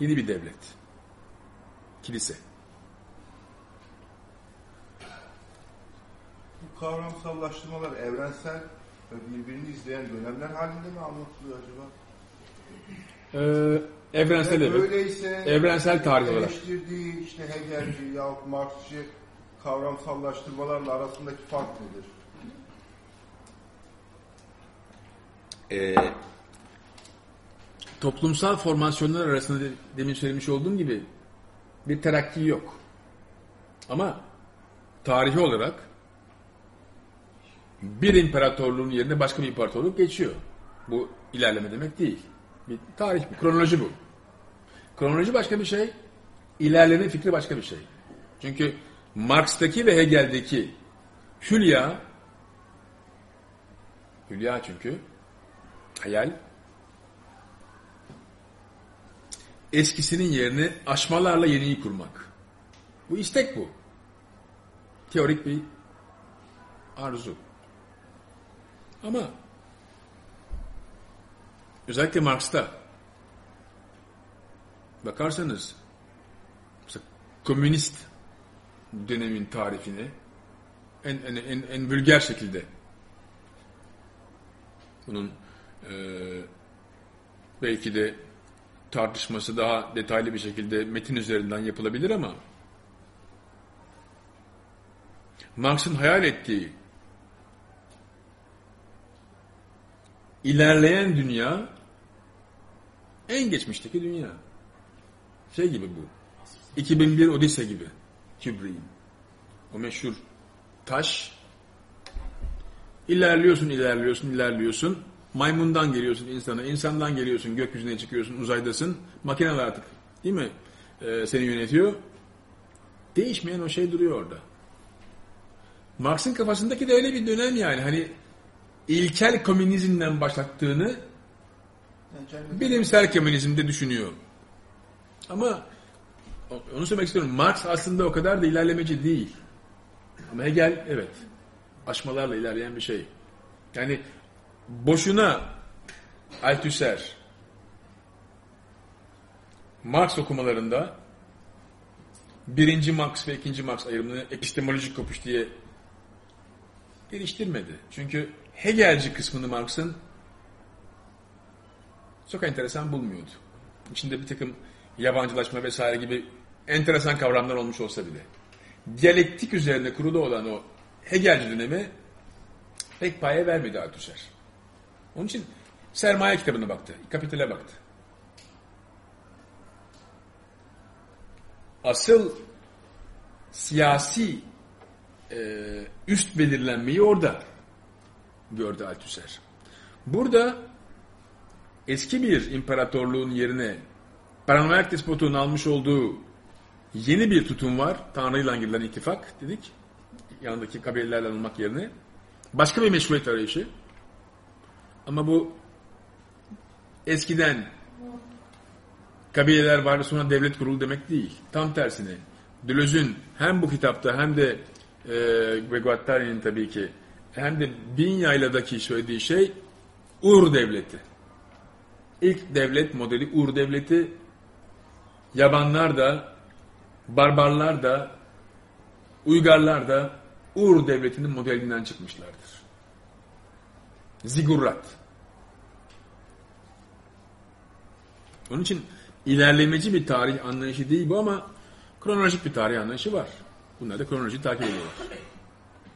yeni bir devlet. Kilise. Bu kavramsallaştırmalar evrensel ve birbirini izleyen dönemler halinde mi anlatılıyor acaba? Ee, evrensel evet. Öyleyse Evrensel tarih olarak. eleştirdiği işte Hegelci yahut Marksçı kavramsallaştırmalarla arasındaki fark nedir? Ee, toplumsal formasyonlar arasında de- demin söylemiş olduğum gibi bir terakki yok. Ama tarihi olarak bir imparatorluğun yerine başka bir imparatorluk geçiyor. Bu ilerleme demek değil. Bir tarih bu, kronoloji bu. Kronoloji başka bir şey, ilerleme fikri başka bir şey. Çünkü Marx'taki ve Hegel'deki hülya, hülya çünkü, hayal, eskisinin yerini aşmalarla yeniyi kurmak. Bu istek bu. Teorik bir arzu. Ama özellikle Marx'ta bakarsanız komünist dönemin tarifini en, en, en, en vulgar şekilde bunun e, belki de tartışması daha detaylı bir şekilde metin üzerinden yapılabilir ama Marx'ın hayal ettiği ilerleyen dünya en geçmişteki dünya. Şey gibi bu. 2001 Odise gibi. Kubrick'in. O meşhur taş. İlerliyorsun, ilerliyorsun, ilerliyorsun. Maymundan geliyorsun insana, insandan geliyorsun, gökyüzüne çıkıyorsun, uzaydasın. Makineler artık değil mi? Ee, seni yönetiyor. Değişmeyen o şey duruyor orada. Marx'ın kafasındaki de öyle bir dönem yani. Hani ilkel komünizmden başlattığını bilimsel komünizmde düşünüyor. Ama onu söylemek istiyorum. Marx aslında o kadar da ilerlemeci değil. Ama Hegel evet. Aşmalarla ilerleyen bir şey. Yani boşuna Althusser Marx okumalarında birinci Marx ve ikinci Marx ayrımını epistemolojik kopuş diye geliştirmedi. Çünkü Hegelci kısmını Marx'ın çok enteresan bulmuyordu. İçinde bir takım yabancılaşma vesaire gibi enteresan kavramlar olmuş olsa bile. Diyalektik üzerine kurulu olan o Hegelci dönemi pek paye vermedi Althusser. Onun için sermaye kitabına baktı. Kapitale baktı. Asıl siyasi e, üst belirlenmeyi orada gördü Althusser. Burada eski bir imparatorluğun yerine paranoyak despotun almış olduğu yeni bir tutum var. Tanrı ile girilen ittifak dedik. Yanındaki kabilelerle alınmak yerine. Başka bir meşruiyet arayışı. Ama bu eskiden kabileler vardı sonra devlet kurulu demek değil. Tam tersine. Deleuze'ün hem bu kitapta hem de e, ve tabii ki hem de Bin Yayla'daki söylediği şey Ur devleti. İlk devlet modeli Ur devleti. Yabanlar da, barbarlar da, Uygarlar da Ur devletinin modelinden çıkmışlardır. Zigurrat. Onun için ilerlemeci bir tarih anlayışı değil bu ama kronolojik bir tarih anlayışı var. Bunlar da kronoloji takip ediyorlar.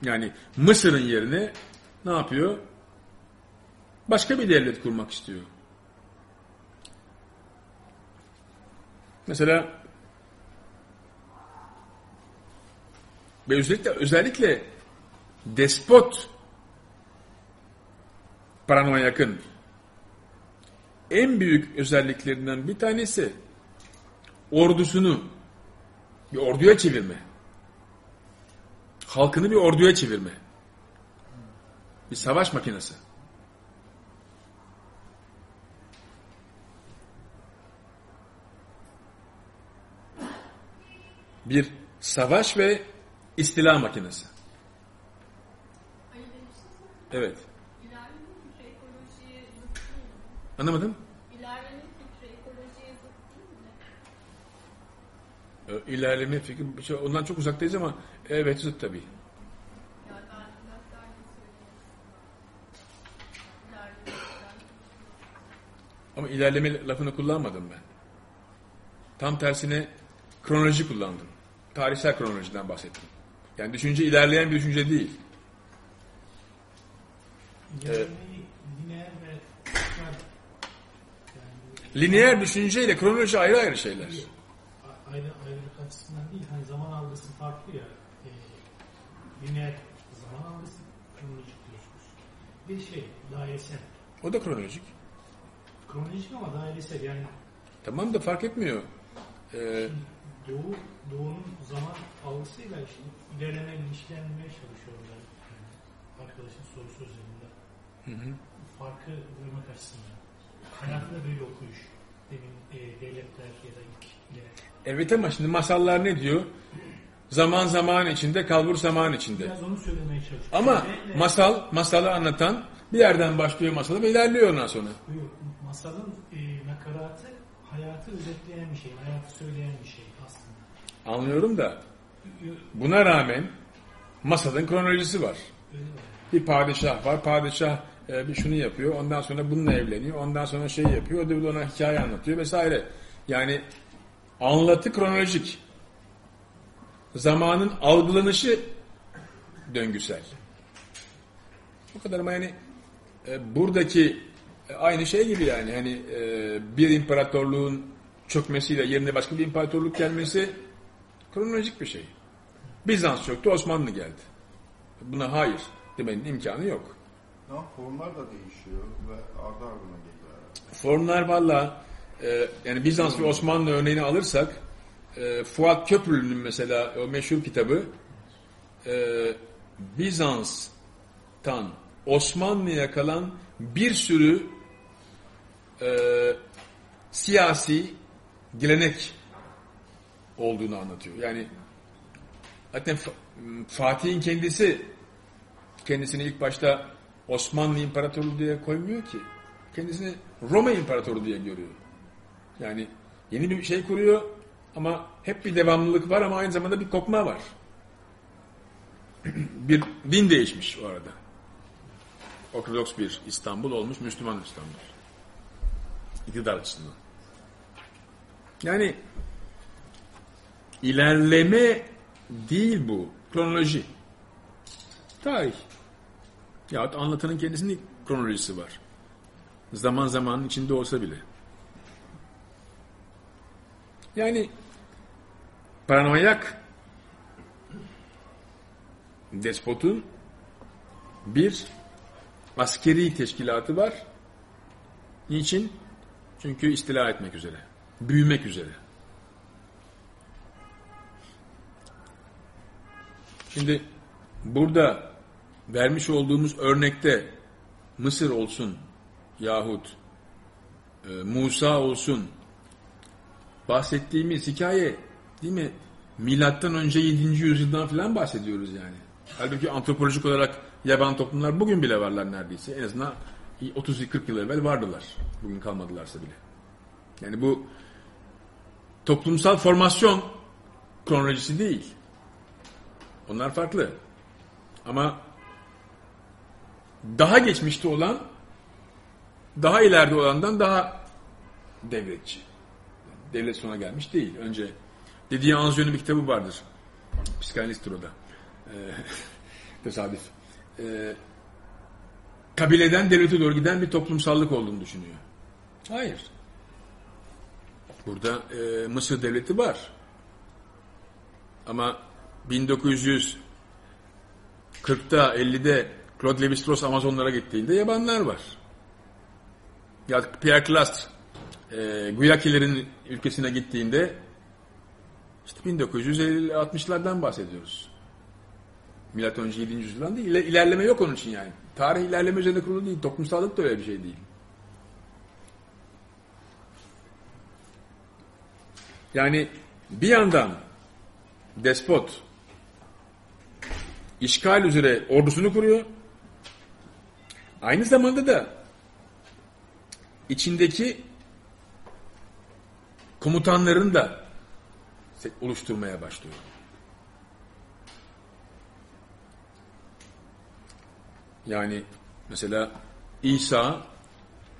Yani Mısır'ın yerine ne yapıyor? Başka bir devlet kurmak istiyor. Mesela ve özellikle, özellikle despot paranoyakın en büyük özelliklerinden bir tanesi ordusunu bir orduya çevirme. Halkını bir orduya çevirme. Bir savaş makinesi. Bir savaş ve istila makinesi. Evet. Anlamadım. İlerleme fikri, şey, ondan çok uzaktayız ama evet zıt tabii. İlerlemekten. Ama ilerleme lafını kullanmadım ben. Tam tersine kronoloji kullandım. Tarihsel kronolojiden bahsettim. Yani düşünce ilerleyen bir düşünce değil. İlerlemeyi lineer düşünce ile kronoloji ayrı ayrı şeyler. ayrı ayrılık açısından değil. Hani zaman algısı farklı ya. E, lineer zaman algısı kronolojik diyorsunuz. Bir şey dairesel. O da kronolojik. Kronolojik ama dairesel yani Tamam da fark etmiyor. Ee, Doğu, Doğu'nun zaman algısıyla ilerleme ilişkilenmeye çalışıyorlar. Arkadaşın sorusu üzerinde. Farkı görmek açısından. Da böyle okuyuş. Demin e, devletler ya da ilk evet ama şimdi masallar ne diyor? Zaman zaman içinde, kalbur zaman içinde. Biraz onu söylemeye çalışıyorum. Ama Ve- masal, masalı anlatan bir yerden başlıyor masalı ve ilerliyor ondan sonra. Yok, masalın e, nakaratı hayatı özetleyen bir şey, hayatı söyleyen bir şey aslında. Anlıyorum da buna rağmen masalın kronolojisi var. Bir padişah var. Padişah e, bir şunu yapıyor. Ondan sonra bununla evleniyor. Ondan sonra şey yapıyor. O da ona hikaye anlatıyor vesaire. Yani anlatı kronolojik. Zamanın algılanışı döngüsel. Bu kadar ama yani e, buradaki aynı şey gibi yani hani e, bir imparatorluğun çökmesiyle yerine başka bir imparatorluk gelmesi kronolojik bir şey. Bizans çöktü, Osmanlı geldi. Buna hayır demenin imkanı yok. Ama formlar da değişiyor ve ardı ardına geliyor. Formlar valla e, yani Bizans ve Osmanlı örneğini alırsak e, Fuat Köprülü'nün mesela o meşhur kitabı e, Bizans'tan Osmanlı'ya kalan bir sürü e, siyasi gelenek olduğunu anlatıyor. Yani zaten Fa- Fatih'in kendisi kendisini ilk başta Osmanlı İmparatoru diye koymuyor ki. Kendisini Roma İmparatoru diye görüyor. Yani yeni bir şey kuruyor ama hep bir devamlılık var ama aynı zamanda bir kopma var. bir din değişmiş o arada. Ortodoks bir İstanbul olmuş Müslüman İstanbul. İktidar açısından. Yani ilerleme değil bu. Kronoloji. Tarih. Yahut anlatanın kendisinin kronolojisi var. Zaman zamanın içinde olsa bile. Yani paranoyak despotun bir askeri teşkilatı var. Niçin? Çünkü istila etmek üzere. Büyümek üzere. Şimdi burada vermiş olduğumuz örnekte Mısır olsun yahut e, Musa olsun bahsettiğimiz hikaye değil mi? Milattan önce 7. yüzyıldan falan bahsediyoruz yani. Halbuki antropolojik olarak yaban toplumlar bugün bile varlar neredeyse. En azından 30-40 yıl evvel vardılar. Bugün kalmadılarsa bile. Yani bu toplumsal formasyon kronolojisi değil. Onlar farklı. Ama daha geçmişte olan daha ileride olandan daha devletçi. Devlet sona gelmiş değil. Önce Didier Anzion'un bir kitabı vardır. Psikanalisttir o da. Ee, tesadüf. Ee, kabileden devlete doğru giden bir toplumsallık olduğunu düşünüyor. Hayır. Burada e, Mısır devleti var. Ama 1940'ta 50'de Claude Lévi-Strauss Amazonlara gittiğinde yabanlar var. Ya Pierre Clastre e, Guyakilerin ülkesine gittiğinde işte 1950-60'lardan bahsediyoruz. Milattan önce 7. yüzyıldan değil. İle- ilerleme yok onun için yani. Tarih ilerleme üzerine kurulu değil. Toplumsallık da öyle bir şey değil. Yani bir yandan despot işgal üzere ordusunu kuruyor. Aynı zamanda da içindeki komutanlarını da oluşturmaya başlıyor. Yani mesela İsa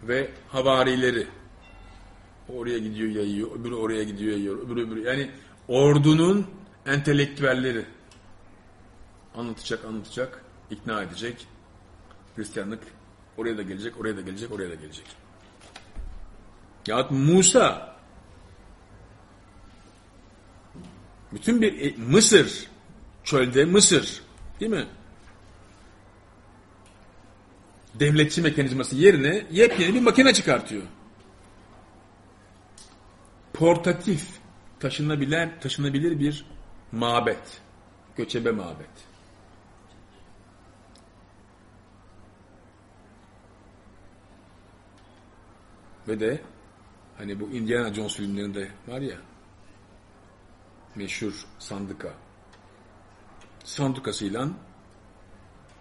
ve havarileri oraya gidiyor yayıyor, öbürü oraya gidiyor yayıyor, öbürü öbürü. Yani ordunun entelektüelleri anlatacak, anlatacak, ikna edecek. Hristiyanlık oraya da gelecek, oraya da gelecek, oraya da gelecek. Yahut Musa bütün bir e, Mısır çölde Mısır değil mi? Devletçi mekanizması yerine yepyeni bir makine çıkartıyor. Portatif taşınabilen taşınabilir bir mabet. Göçebe mabet. Ve de hani bu Indiana Jones filmlerinde var ya meşhur sandıka. Sandukasıyla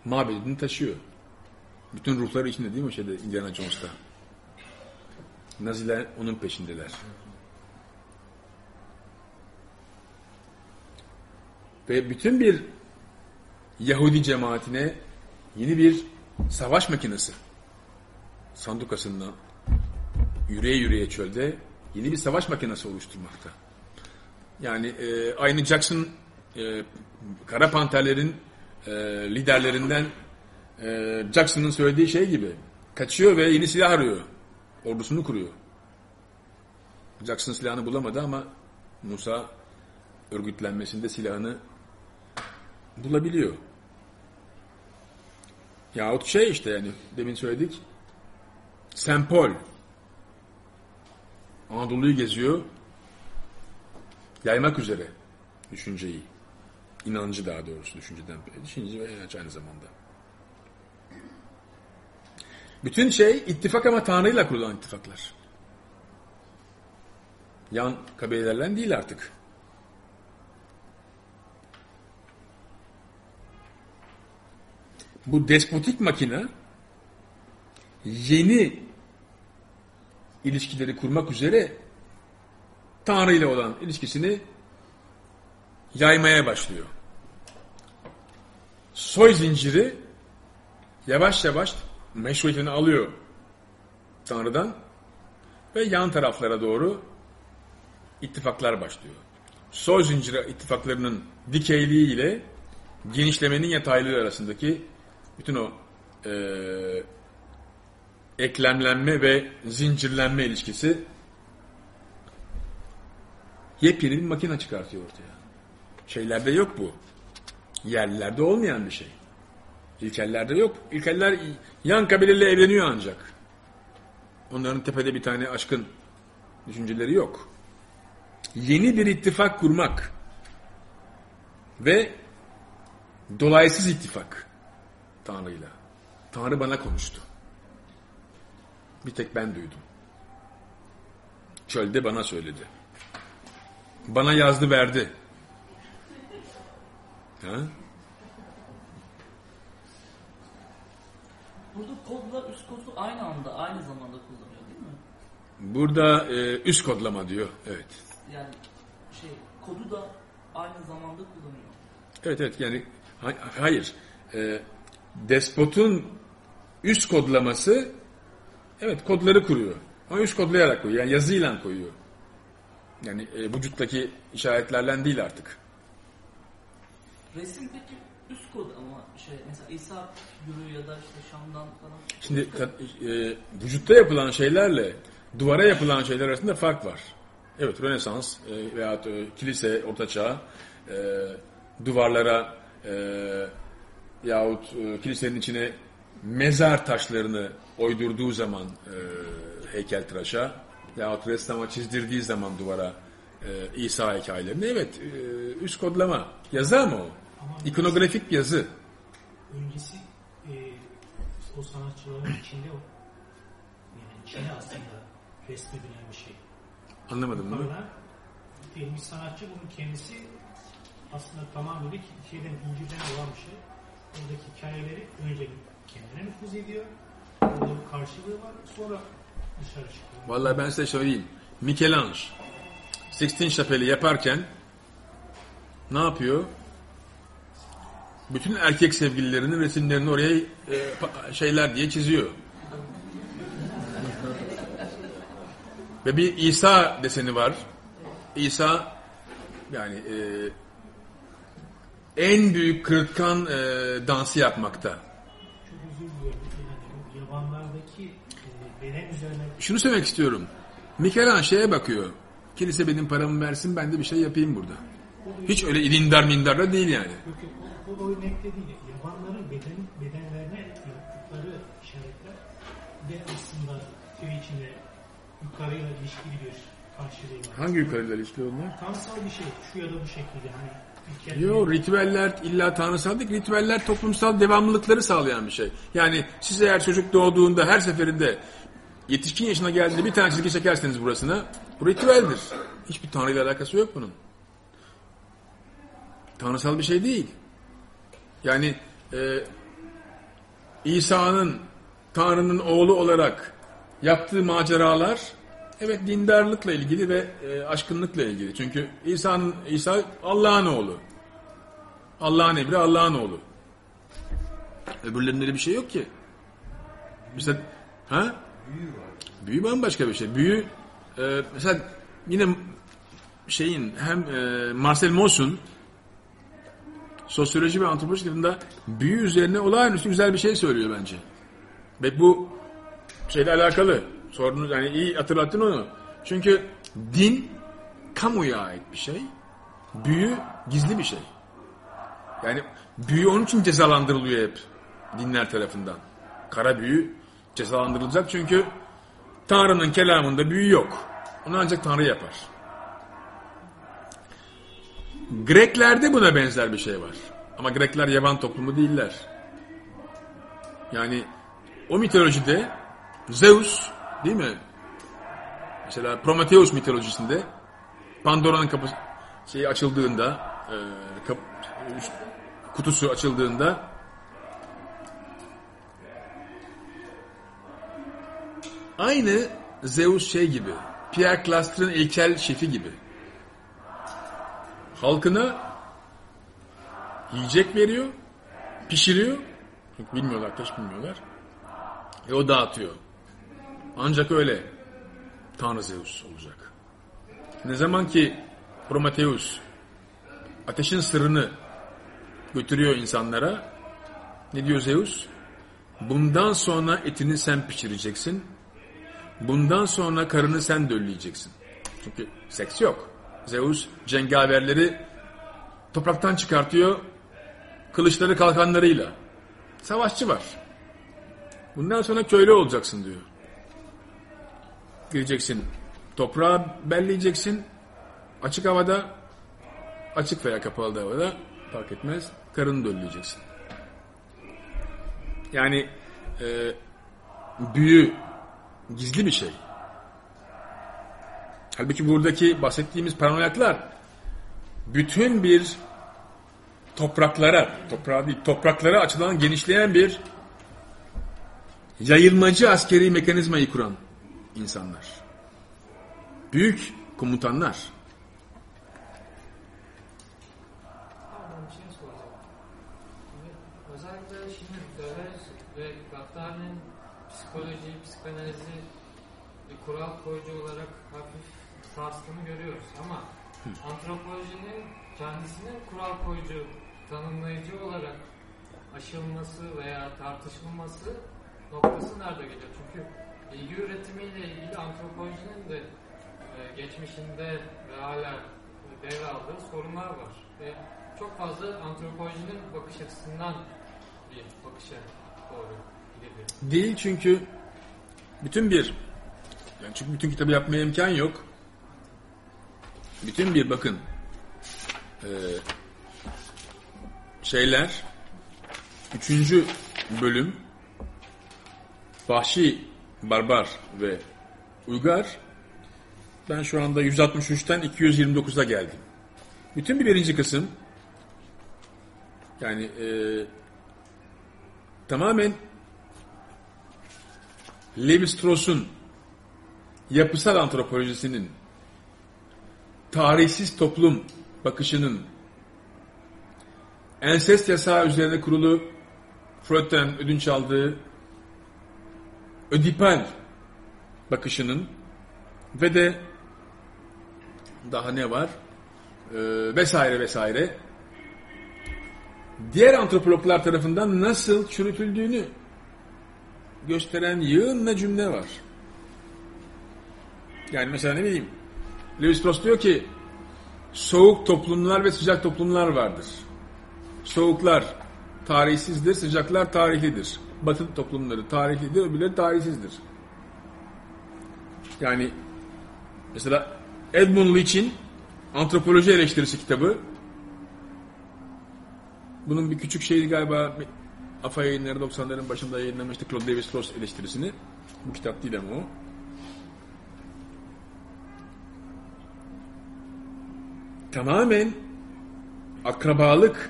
mabedini taşıyor. Bütün ruhları içinde değil mi o şeyde Indiana Jones'ta? Naziler onun peşindeler. Ve bütün bir Yahudi cemaatine yeni bir savaş makinesi sandukasından yürüye yürüye çölde yeni bir savaş makinesi oluşturmakta. Yani e, aynı Jackson e, Kara Panterlerin e, liderlerinden e, Jackson'ın söylediği şey gibi kaçıyor ve yeni silah arıyor. Ordusunu kuruyor. Jackson silahını bulamadı ama Musa örgütlenmesinde silahını bulabiliyor. Yahut şey işte yani demin söyledik. Paul Anadolu'yu geziyor yaymak üzere düşünceyi. inancı daha doğrusu düşünceden. Düşünce ve aynı zamanda. Bütün şey ittifak ama Tanrı'yla kurulan ittifaklar. Yan kabilelerle değil artık. Bu despotik makine yeni ilişkileri kurmak üzere Tanrı ile olan ilişkisini yaymaya başlıyor. Soy zinciri yavaş yavaş meşruiyetini alıyor Tanrı'dan ve yan taraflara doğru ittifaklar başlıyor. Soy zinciri ittifaklarının dikeyliği ile genişlemenin yataylığı arasındaki bütün o e, eklemlenme ve zincirlenme ilişkisi yepyeni bir makine çıkartıyor ortaya. Şeylerde yok bu. Yerlilerde olmayan bir şey. İlkellerde yok. İlkeller yan kabileyle evleniyor ancak. Onların tepede bir tane aşkın düşünceleri yok. Yeni bir ittifak kurmak ve dolaysız ittifak Tanrı'yla. Tanrı bana konuştu. Bir tek ben duydum. Çölde bana söyledi. Bana yazdı verdi. Ha? Burada kodla üst kodu aynı anda, aynı zamanda kullanıyor değil mi? Burada e, üst kodlama diyor. Evet. Yani şey, kodu da aynı zamanda kullanıyor. Evet evet yani ha- hayır. E, despotun üst kodlaması evet kodları kuruyor. Ama üst kodlayarak koyuyor. Yani yazıyla koyuyor. Yani e, vücuttaki işaretlerle değil artık. Resim peki üst kod ama şey, mesela İsa yürü ya da işte Şam'dan falan. Şimdi e, vücutta yapılan şeylerle duvara yapılan şeyler arasında fark var. Evet Rönesans e, veyahut e, kilise, ortaçağ e, duvarlara e, yahut e, kilisenin içine mezar taşlarını oydurduğu zaman e, heykeltıraşa yahut ressama çizdirdiği zaman duvara e, İsa hikayelerini evet e, üst kodlama yazı ama o. İkonografik yazı. Öncesi e, o sanatçıların içinde o. Yani içinde aslında resmedilen bir şey. Anlamadım? Yukarıdan diyelim bir sanatçı bunun kendisi aslında tamamıyla şeyden İncil'den olan bir şey. Oradaki hikayeleri önce kendine nüfuz ediyor. Orada bir karşılığı var. Sonra dışarı çıkıyor. Vallahi ben size söyleyeyim. Michelangelo Sixtine Şapeli yaparken ne yapıyor? Bütün erkek sevgililerinin resimlerini oraya e, şeyler diye çiziyor. Ve bir İsa deseni var. İsa yani e, en büyük kırıtkan e, dansı yapmakta. E, Şunu söylemek istiyorum. Michelangelo şeye bakıyor. Kilise benim paramı versin ben de bir şey yapayım burada. Hiç öyle idindar mindar da değil yani. Yok yok o örnekte değil. Yabanların beden, bedenlerine yaptıkları işaretler de aslında köy içinde yukarıyla ilişkili bir karşılığı var. Hangi yukarılar işte onlar? Tanrısal bir şey şu ya da bu şekilde hani ilkel Yo ritüeller illa tanrısal değil. Ritüeller toplumsal devamlılıkları sağlayan bir şey. Yani siz eğer çocuk doğduğunda her seferinde yetişkin yaşına geldiğinde bir tane çizgi çekerseniz burasına bu ritüeldir. Hiçbir tanrıyla alakası yok bunun. Tanrısal bir şey değil. Yani e, İsa'nın Tanrı'nın oğlu olarak yaptığı maceralar evet dindarlıkla ilgili ve e, aşkınlıkla ilgili. Çünkü İsa'nın İsa Allah'ın oğlu. Allah'ın emri Allah'ın oğlu. Öbürlerinde bir şey yok ki. Mesela ha? Büyü bambaşka bir şey. Büyü e, mesela yine şeyin hem e, Marcel Mauss'un sosyoloji ve antropoloji kitabında büyü üzerine olağanüstü güzel bir şey söylüyor bence. Ve bu şeyle alakalı. Sorunuz yani iyi hatırlattın onu. Çünkü din kamuya ait bir şey. Büyü gizli bir şey. Yani büyü onun için cezalandırılıyor hep dinler tarafından. Kara büyü cezalandırılacak çünkü Tanrı'nın kelamında büyü yok. Onu ancak Tanrı yapar. Greklerde buna benzer bir şey var. Ama Grekler yaban toplumu değiller. Yani o mitolojide Zeus değil mi? Mesela Prometheus mitolojisinde Pandora'nın kapısı şeyi açıldığında e, kap, kutusu açıldığında aynı Zeus şey gibi Pierre Clastres' ilkel şefi gibi halkına yiyecek veriyor, pişiriyor. Çünkü bilmiyorlar, ateş bilmiyorlar. Ve o dağıtıyor. Ancak öyle Tanrı Zeus olacak. Ne zaman ki Prometheus ateşin sırrını götürüyor insanlara, ne diyor Zeus? Bundan sonra etini sen pişireceksin. Bundan sonra karını sen dölleyeceksin. Çünkü seks yok. Zeus cengaverleri topraktan çıkartıyor kılıçları kalkanlarıyla. Savaşçı var. Bundan sonra köylü olacaksın diyor. Gireceksin toprağı belleyeceksin. Açık havada açık veya kapalı havada fark etmez. Karını dölleyeceksin. Yani e, büyü gizli bir şey. Halbuki buradaki bahsettiğimiz paranoyaklar bütün bir topraklara, toprağa değil, topraklara açılan genişleyen bir yayılmacı askeri mekanizmayı kuran insanlar. Büyük komutanlar. Psikoloji, psikanalizi bir kural koyucu sarstığını görüyoruz. Ama antropolojinin kendisinin kural koyucu, tanımlayıcı olarak aşılması veya tartışılması noktası nerede geliyor? Çünkü bilgi üretimiyle ilgili antropolojinin de e, geçmişinde ve hala devraldığı sorunlar var. Ve çok fazla antropolojinin bakış açısından bir bakışa doğru gidiyor. Değil çünkü bütün bir yani çünkü bütün kitabı yapmaya imkan yok. Bütün bir bakın e, şeyler üçüncü bölüm Vahşi, Barbar ve Uygar ben şu anda 163'ten 229'a geldim. Bütün bir birinci kısım yani e, tamamen Levi-Strauss'un yapısal antropolojisinin tarihsiz toplum bakışının ensest yasağı üzerine kurulu Freud'den ödünç aldığı ödipal bakışının ve de daha ne var ee, vesaire vesaire diğer antropologlar tarafından nasıl çürütüldüğünü gösteren yığınla cümle var. Yani mesela ne bileyim Lewis Strauss diyor ki soğuk toplumlar ve sıcak toplumlar vardır. Soğuklar tarihsizdir, sıcaklar tarihlidir. Batı toplumları tarihlidir, öbürleri tarihsizdir. Yani mesela Edmund Leach'in Antropoloji Eleştirisi kitabı bunun bir küçük şeyi galiba AFA yayınları 90'ların başında yayınlamıştı Claude Lévi-Strauss eleştirisini. Bu kitap değil ama o. Tamamen akrabalık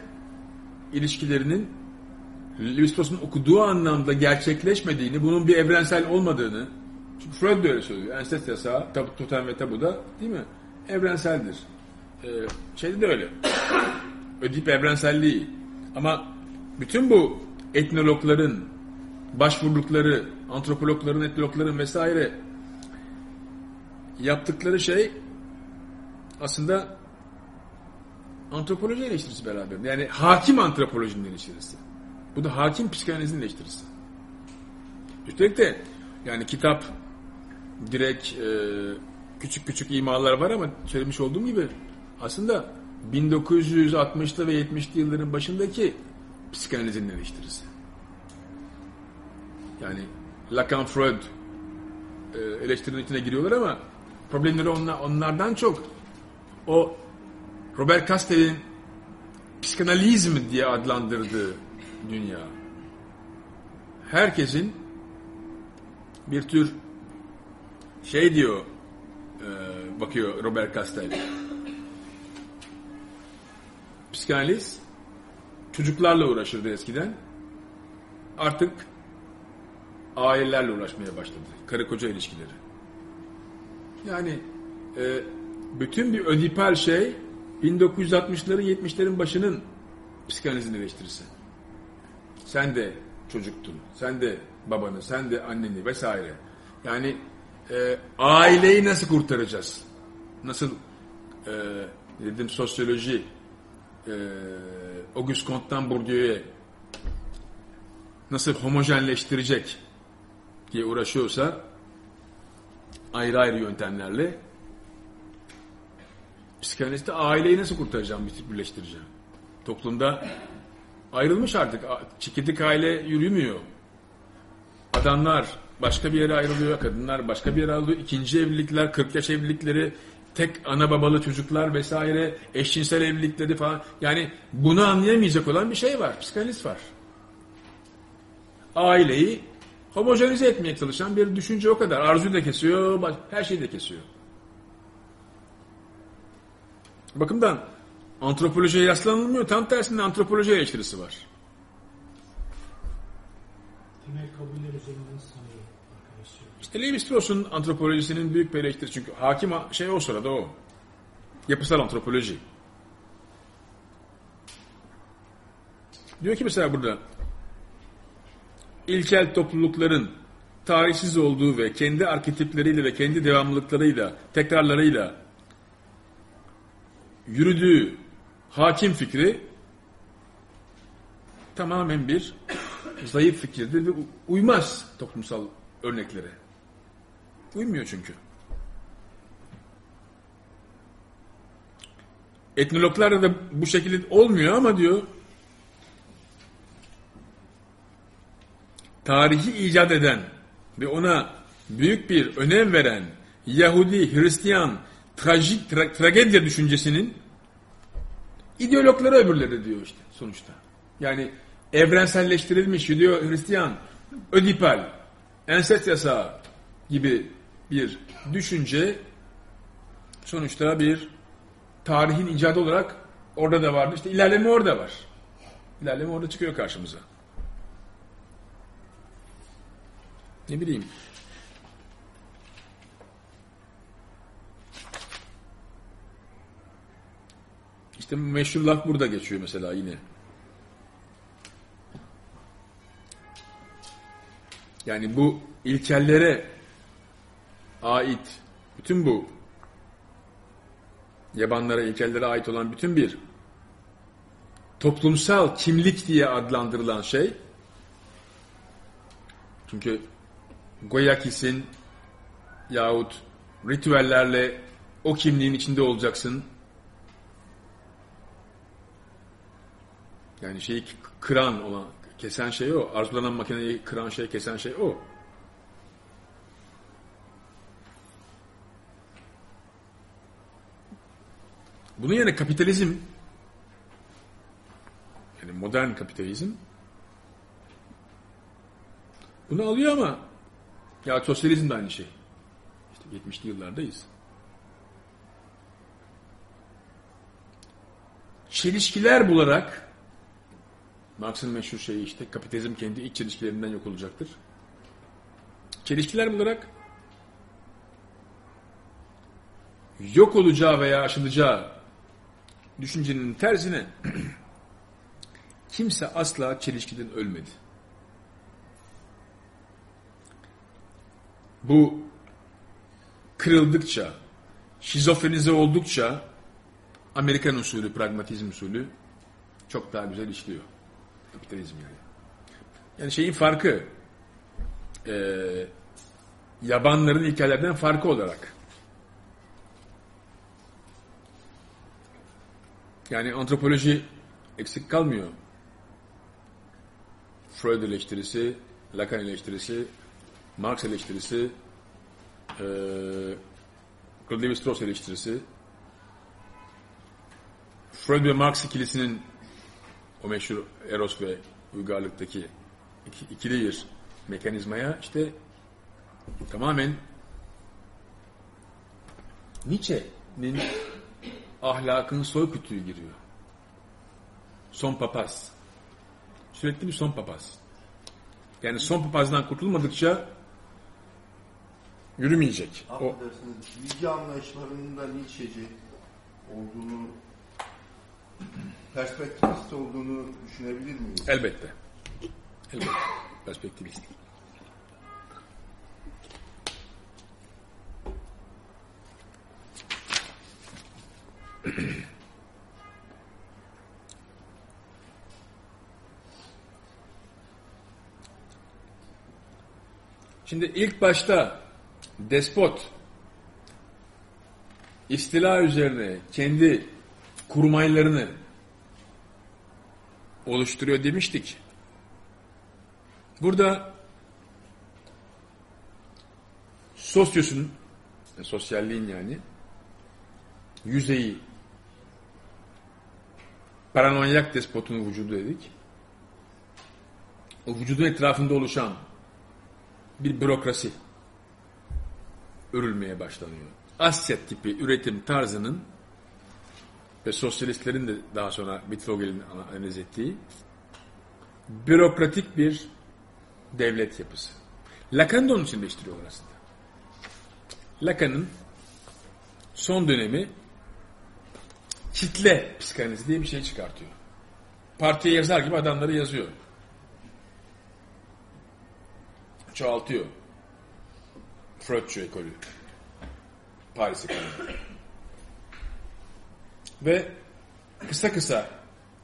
ilişkilerinin Lévi-Strauss'un okuduğu anlamda gerçekleşmediğini, bunun bir evrensel olmadığını, çünkü Freud de öyle söylüyor. Ensest yasağı, tabu, totem ve tabu da değil mi? Evrenseldir. Ee, şeyde de öyle. Ödip evrenselliği. Ama bütün bu etnologların başvurdukları, antropologların, etnologların vesaire yaptıkları şey aslında antropoloji eleştirisi beraber. Yani hakim antropolojinin eleştirisi. Bu da hakim psikanalizin eleştirisi. Üstelik de yani kitap direkt e, küçük küçük imalar var ama söylemiş olduğum gibi aslında 1960'lı ve 70'li yılların başındaki psikanalizin eleştirisi. Yani Lacan, Freud e, eleştirinin içine giriyorlar ama problemleri onlar, onlardan çok o Robert Castell'in psikanalizm diye adlandırdığı dünya. Herkesin bir tür şey diyor e, bakıyor Robert Castell. Psikanaliz çocuklarla uğraşırdı eskiden. Artık ailelerle uğraşmaya başladı. Karı koca ilişkileri. Yani e, bütün bir ödipal şey 1960'ların 70'lerin başının psikanalizin eleştirisi. Sen de çocuktun, sen de babanı, sen de anneni vesaire. Yani e, aileyi nasıl kurtaracağız? Nasıl e, dedim sosyoloji e, Auguste Comte'dan Bourdieu'ye nasıl homojenleştirecek diye uğraşıyorsa ayrı ayrı yöntemlerle psikanaliste aileyi nasıl kurtaracağım, birleştireceğim? Toplumda ayrılmış artık. Çekirdek aile yürümüyor. Adamlar başka bir yere ayrılıyor, kadınlar başka bir yere ayrılıyor. İkinci evlilikler, 40 yaş evlilikleri, tek ana babalı çocuklar vesaire, eşcinsel evlilikleri falan. Yani bunu anlayamayacak olan bir şey var. Psikanalist var. Aileyi homojenize etmeye çalışan bir düşünce o kadar. Arzuyu da kesiyor, her şeyi de kesiyor. Bakımdan antropolojiye yaslanılmıyor. Tam tersinde antropoloji eleştirisi var. Temel kabuller üzerinden söylüyor. İşte Levi-Strauss'un antropolojisinin büyük bir eleştirisi. Çünkü hakim şey o sırada o. Yapısal antropoloji. Diyor ki mesela burada ilkel toplulukların tarihsiz olduğu ve kendi arketipleriyle ve kendi devamlılıklarıyla, tekrarlarıyla yürüdüğü hakim fikri tamamen bir zayıf fikirdir ve uymaz toplumsal örneklere. Uymuyor çünkü. Etnologlar da bu şekilde olmuyor ama diyor tarihi icat eden ve ona büyük bir önem veren Yahudi, Hristiyan, trajik, tra- tragedya düşüncesinin ideologları öbürleri diyor işte sonuçta. Yani evrenselleştirilmiş Judeo Hristiyan, Ödipal, ensest yasağı gibi bir düşünce sonuçta bir tarihin icadı olarak orada da vardı. İşte ilerleme orada var. İlerleme orada çıkıyor karşımıza. Ne bileyim. İşte meşhur laf burada geçiyor mesela yine. Yani bu ilkellere ait bütün bu yabanlara, ilkellere ait olan bütün bir toplumsal kimlik diye adlandırılan şey çünkü Goyakis'in yahut ritüellerle o kimliğin içinde olacaksın. Yani şeyi kıran olan, kesen şey o. Arzulanan makineyi kıran şey, kesen şey o. Bunun yerine kapitalizm yani modern kapitalizm bunu alıyor ama ya sosyalizm de aynı şey. İşte 70'li yıllardayız. Çelişkiler bularak Marx'ın meşhur şeyi işte kapitalizm kendi iç çelişkilerinden yok olacaktır. Çelişkiler bularak yok olacağı veya aşılacağı düşüncenin tersine kimse asla çelişkiden ölmedi. Bu kırıldıkça, şizofrenize oldukça Amerikan usulü, pragmatizm usulü çok daha güzel işliyor. Kapitalizm yani. Yani şeyin farkı e, yabanların ilkelerden farkı olarak yani antropoloji eksik kalmıyor. Freud eleştirisi, Lacan eleştirisi, Marx eleştirisi, e, Claude Lévi-Strauss eleştirisi, Freud ve Marx ikilisinin o meşhur Eros ve uygarlıktaki iki, ikili bir mekanizmaya işte tamamen Nietzsche'nin ahlakının soy kütüğü giriyor. Son papaz. Sürekli bir son papaz. Yani son papazdan kurtulmadıkça yürümeyecek. O bilgi anlayışlarının da Nietzsche'ci olduğunu, perspektivist olduğunu düşünebilir miyiz? elbette. Elbette. Perspektivist. Şimdi ilk başta despot istila üzerine kendi kurmaylarını oluşturuyor demiştik. Burada sosyosun, e, sosyalliğin yani yüzeyi paranoyak despotun vücudu dedik. O vücudun etrafında oluşan bir bürokrasi örülmeye başlanıyor. Asya tipi üretim tarzının ve sosyalistlerin de daha sonra Bitlogel'in analiz ettiği bürokratik bir devlet yapısı. Lacan'ı da onun için değiştiriyorlar aslında. Lacan'ın son dönemi kitle psikanalizi diye bir şey çıkartıyor. Partiye yazar gibi adamları yazıyor. Çoğaltıyor. Freudçu ekolü. Paris ekolü. Ve kısa kısa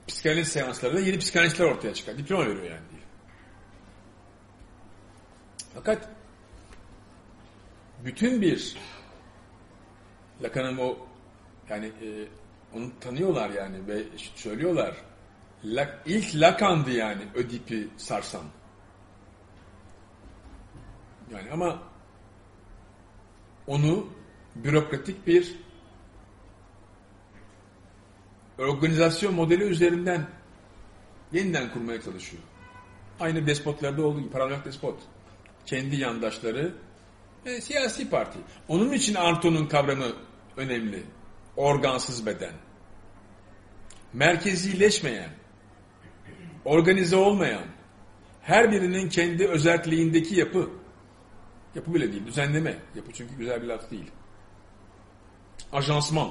psikanaliz seanslarında yeni psikanalistler ortaya çıkar. Diploma veriyor yani diye. Fakat bütün bir Lacan'ın o yani e, onu tanıyorlar yani ve söylüyorlar. La, ilk Lacan'dı yani Ödip'i sarsan. Yani ama onu bürokratik bir organizasyon modeli üzerinden yeniden kurmaya çalışıyor. Aynı despotlarda olduğu gibi paranoyak despot. Kendi yandaşları e, siyasi parti. Onun için Arto'nun kavramı önemli. Organsız beden. Merkezileşmeyen, organize olmayan, her birinin kendi özelliğindeki yapı, yapı bile değil, düzenleme. Yapı çünkü güzel bir laf değil. Ajansman,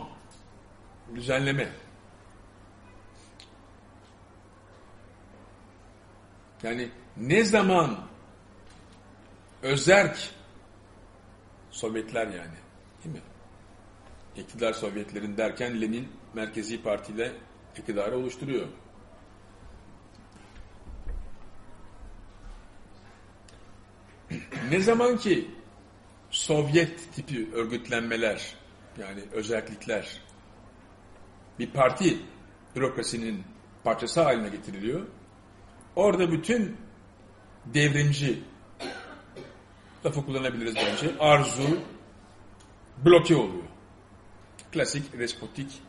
düzenleme. Yani ne zaman özerk Sovyetler yani değil mi? İktidar Sovyetlerin derken Lenin merkezi partiyle iktidarı oluşturuyor. ne zaman ki Sovyet tipi örgütlenmeler yani özellikler bir parti bürokrasinin parçası haline getiriliyor. Orada bütün devrimci lafı kullanabiliriz bence. Arzu bloke oluyor. Klasik respotik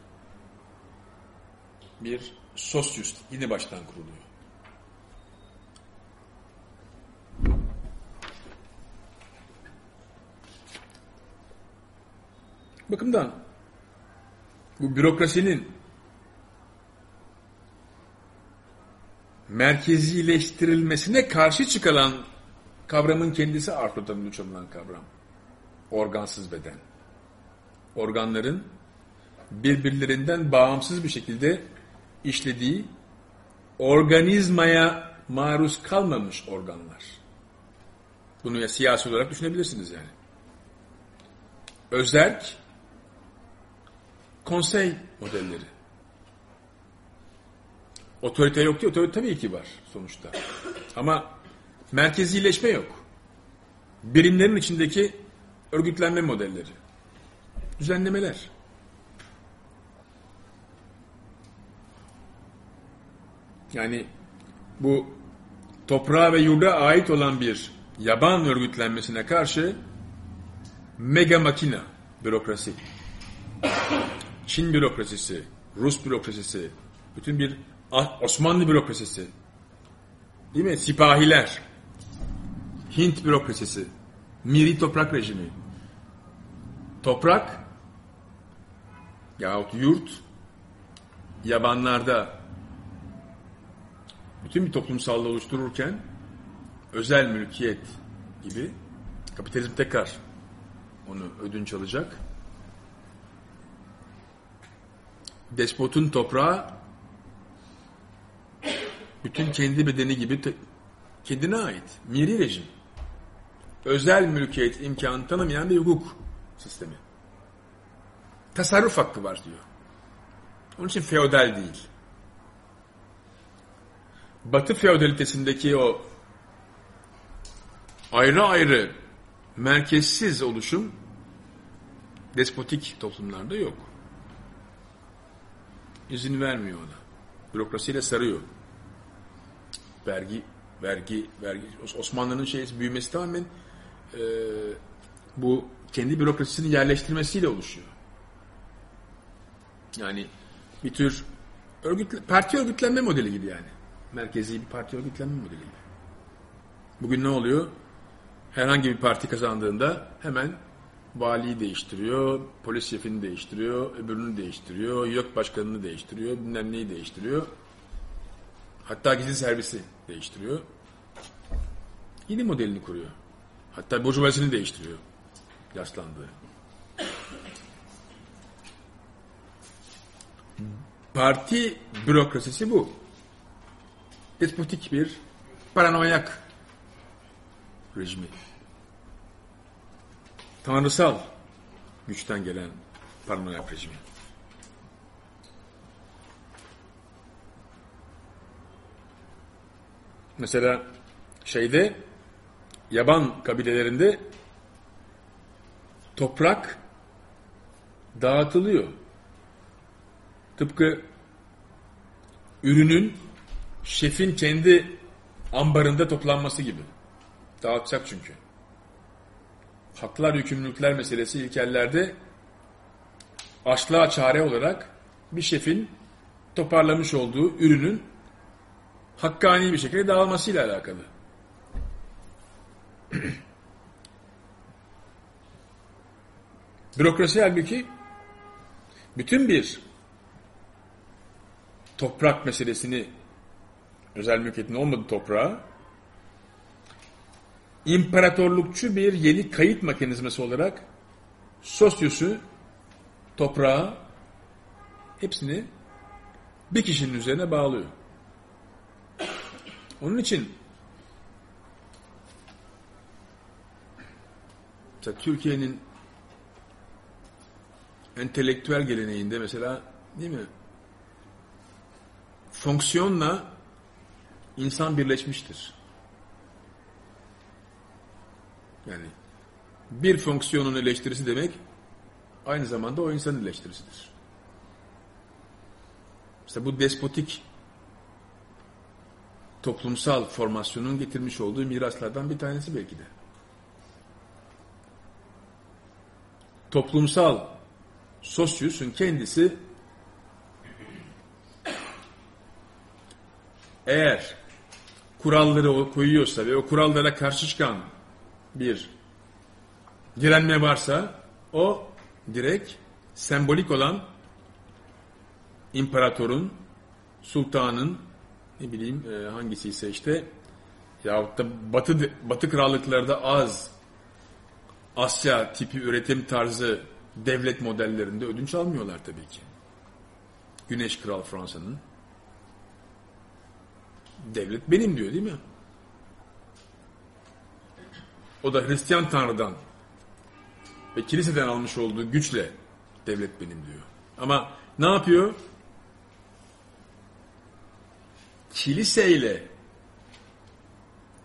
bir sosyust yine baştan kuruluyor. Bakımdan bu bürokrasinin merkezileştirilmesine karşı çıkılan kavramın kendisi Arthur'dan uçurulan kavram. Organsız beden. Organların birbirlerinden bağımsız bir şekilde işlediği organizmaya maruz kalmamış organlar. Bunu ya siyasi olarak düşünebilirsiniz yani. Özerk konsey modelleri. Otorite yok diye otorite tabii ki var sonuçta. Ama merkezileşme yok. Birimlerin içindeki örgütlenme modelleri. Düzenlemeler. Yani bu toprağa ve yurda ait olan bir yaban örgütlenmesine karşı mega makina bürokrasi, Çin bürokrasisi, Rus bürokrasisi, bütün bir Osmanlı bürokrasisi, değil mi? Sipahiler, Hint bürokrasisi, Miri toprak rejimi, toprak? Yahut yurt? Yabanlarda. Bütün bir toplumsallığı oluştururken özel mülkiyet gibi kapitalizm tekrar onu ödünç alacak. Despotun toprağı bütün kendi bedeni gibi kendine ait. Miri rejim. Özel mülkiyet imkanı tanımayan bir hukuk sistemi. Tasarruf hakkı var diyor. Onun için feodal değil. Batı feodalitesindeki o ayrı ayrı merkezsiz oluşum despotik toplumlarda yok. İzin vermiyor ona. Bürokrasiyle sarıyor. Vergi, vergi, vergi. Os- Osmanlı'nın şeysi büyümesi tamamen e, bu kendi bürokrasisini yerleştirmesiyle oluşuyor. Yani bir tür örgütle, parti örgütlenme modeli gibi yani. Merkezi bir parti örgütlenme modeli gibi. Bugün ne oluyor? Herhangi bir parti kazandığında hemen valiyi değiştiriyor, polis şefini değiştiriyor, öbürünü değiştiriyor, yok başkanını değiştiriyor, bilmem neyi değiştiriyor. Hatta gizli servisi değiştiriyor. Yeni modelini kuruyor. Hatta burjuvazini değiştiriyor. Yaşlandığı. Parti bürokrasisi bu. Despotik bir paranoyak rejimi. Tanrısal güçten gelen paranoyak rejimi. Mesela şeyde yaban kabilelerinde toprak dağıtılıyor. Tıpkı ürünün şefin kendi ambarında toplanması gibi. Dağıtacak çünkü. Haklar yükümlülükler meselesi ilkellerde açlığa çare olarak bir şefin toparlamış olduğu ürünün hakkani bir şekilde dağılmasıyla alakalı. Bürokrasi halbuki bütün bir toprak meselesini özel mülkiyetin olmadığı toprağa imparatorlukçu bir yeni kayıt mekanizması olarak sosyosu, toprağı hepsini bir kişinin üzerine bağlıyor. Onun için Türkiye'nin entelektüel geleneğinde mesela değil mi? Fonksiyonla insan birleşmiştir. Yani bir fonksiyonun eleştirisi demek aynı zamanda o insanın eleştirisidir. İşte bu despotik toplumsal formasyonun getirmiş olduğu miraslardan bir tanesi belki de. Toplumsal sosyusun kendisi eğer kuralları koyuyorsa ve o kurallara karşı çıkan bir direnme varsa o direkt sembolik olan imparatorun, sultanın ne bileyim e, hangisi ise işte yahut da batı, batı krallıklarda az Asya tipi üretim tarzı devlet modellerinde ödünç almıyorlar tabii ki. Güneş Kral Fransa'nın devlet benim diyor değil mi? O da Hristiyan Tanrı'dan ve kiliseden almış olduğu güçle devlet benim diyor. Ama ne yapıyor? Kiliseyle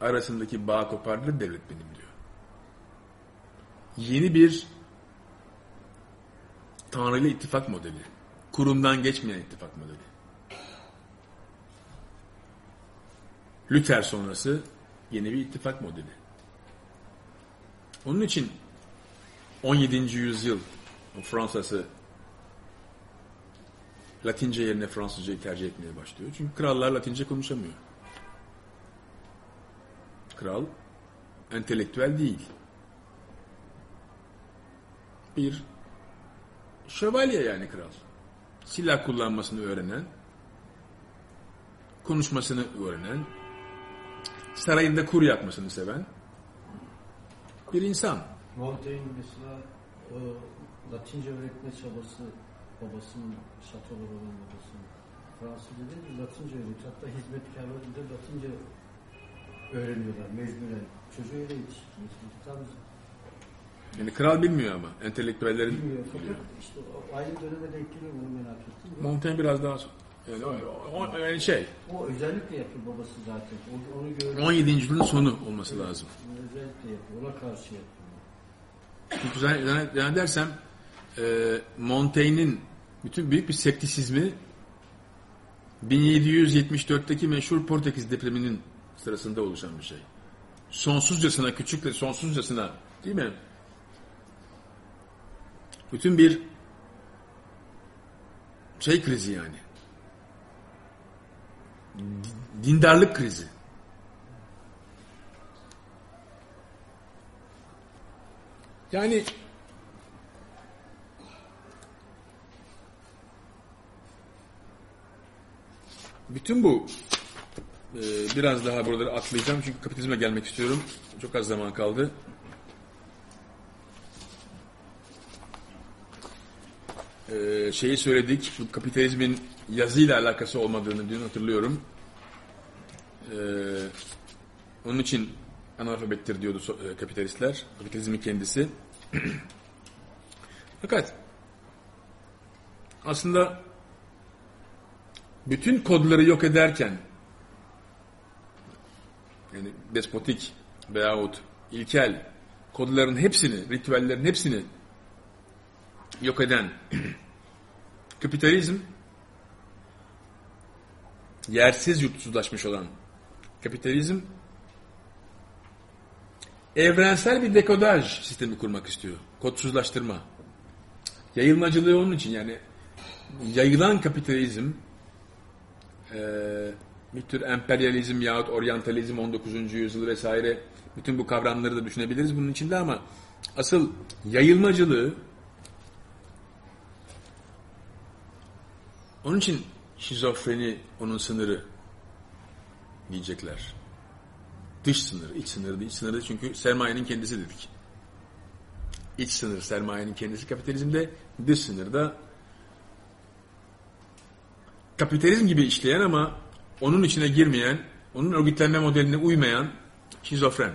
arasındaki bağ kopardı devlet benim diyor. Yeni bir Tanrı ile ittifak modeli. Kurumdan geçmeyen ittifak modeli. Luther sonrası yeni bir ittifak modeli. Onun için 17. yüzyıl Fransa'sı Latince yerine Fransızcayı tercih etmeye başlıyor. Çünkü krallar Latince konuşamıyor. Kral entelektüel değil. Bir şövalye yani kral. Silah kullanmasını öğrenen, konuşmasını öğrenen, sarayında kur yapmasını seven bir insan. Montaigne mesela Latince öğretme çabası babasının şatoları olan babasının Fransızca değil de Latince öğretiyor. Hatta hizmetkarları da Latince öğreniyorlar mecburen. Çocuğu öyle yetiştiriyor. Tam Yani kral bilmiyor ama entelektüellerin bilmiyor fakat işte o aynı döneme denk geliyor onu merak ettim. Montaigne biraz daha yani, o, o- yani şey O özellikle yapıyor babası zaten. O, onu gördüm. 17. yüzyılın sonu olması lazım. Özellikle yapıyor. Ona karşı yapıyor. Çünkü zannedersem e, Montaigne'in bütün büyük bir septisizmi 1774'teki meşhur Portekiz depreminin sırasında oluşan bir şey. Sonsuzcasına, küçük ve sonsuzcasına değil mi? Bütün bir şey krizi yani. Di- Dindarlık krizi. Yani bütün bu e, biraz daha buraları atlayacağım çünkü kapitalizme gelmek istiyorum. Çok az zaman kaldı. E, şeyi söyledik, bu kapitalizmin yazıyla alakası olmadığını dün hatırlıyorum. E, onun için analfabettir diyordu e, kapitalistler, kapitalizmin kendisi. Fakat aslında bütün kodları yok ederken yani despotik veyahut ilkel kodların hepsini, ritüellerin hepsini yok eden kapitalizm yersiz yurtsuzlaşmış olan kapitalizm evrensel bir dekodaj sistemi kurmak istiyor. Kodsuzlaştırma. Yayılmacılığı onun için yani yayılan kapitalizm eee, bir tür emperyalizm yahut oryantalizm 19. yüzyıl vesaire bütün bu kavramları da düşünebiliriz bunun içinde ama asıl yayılmacılığı onun için şizofreni onun sınırı diyecekler. Dış sınır, iç sınır değil. Sınırı çünkü sermayenin kendisi dedik. İç sınır sermayenin kendisi kapitalizmde, dış sınırda kapitalizm gibi işleyen ama onun içine girmeyen, onun örgütlenme modeline uymayan şizofren.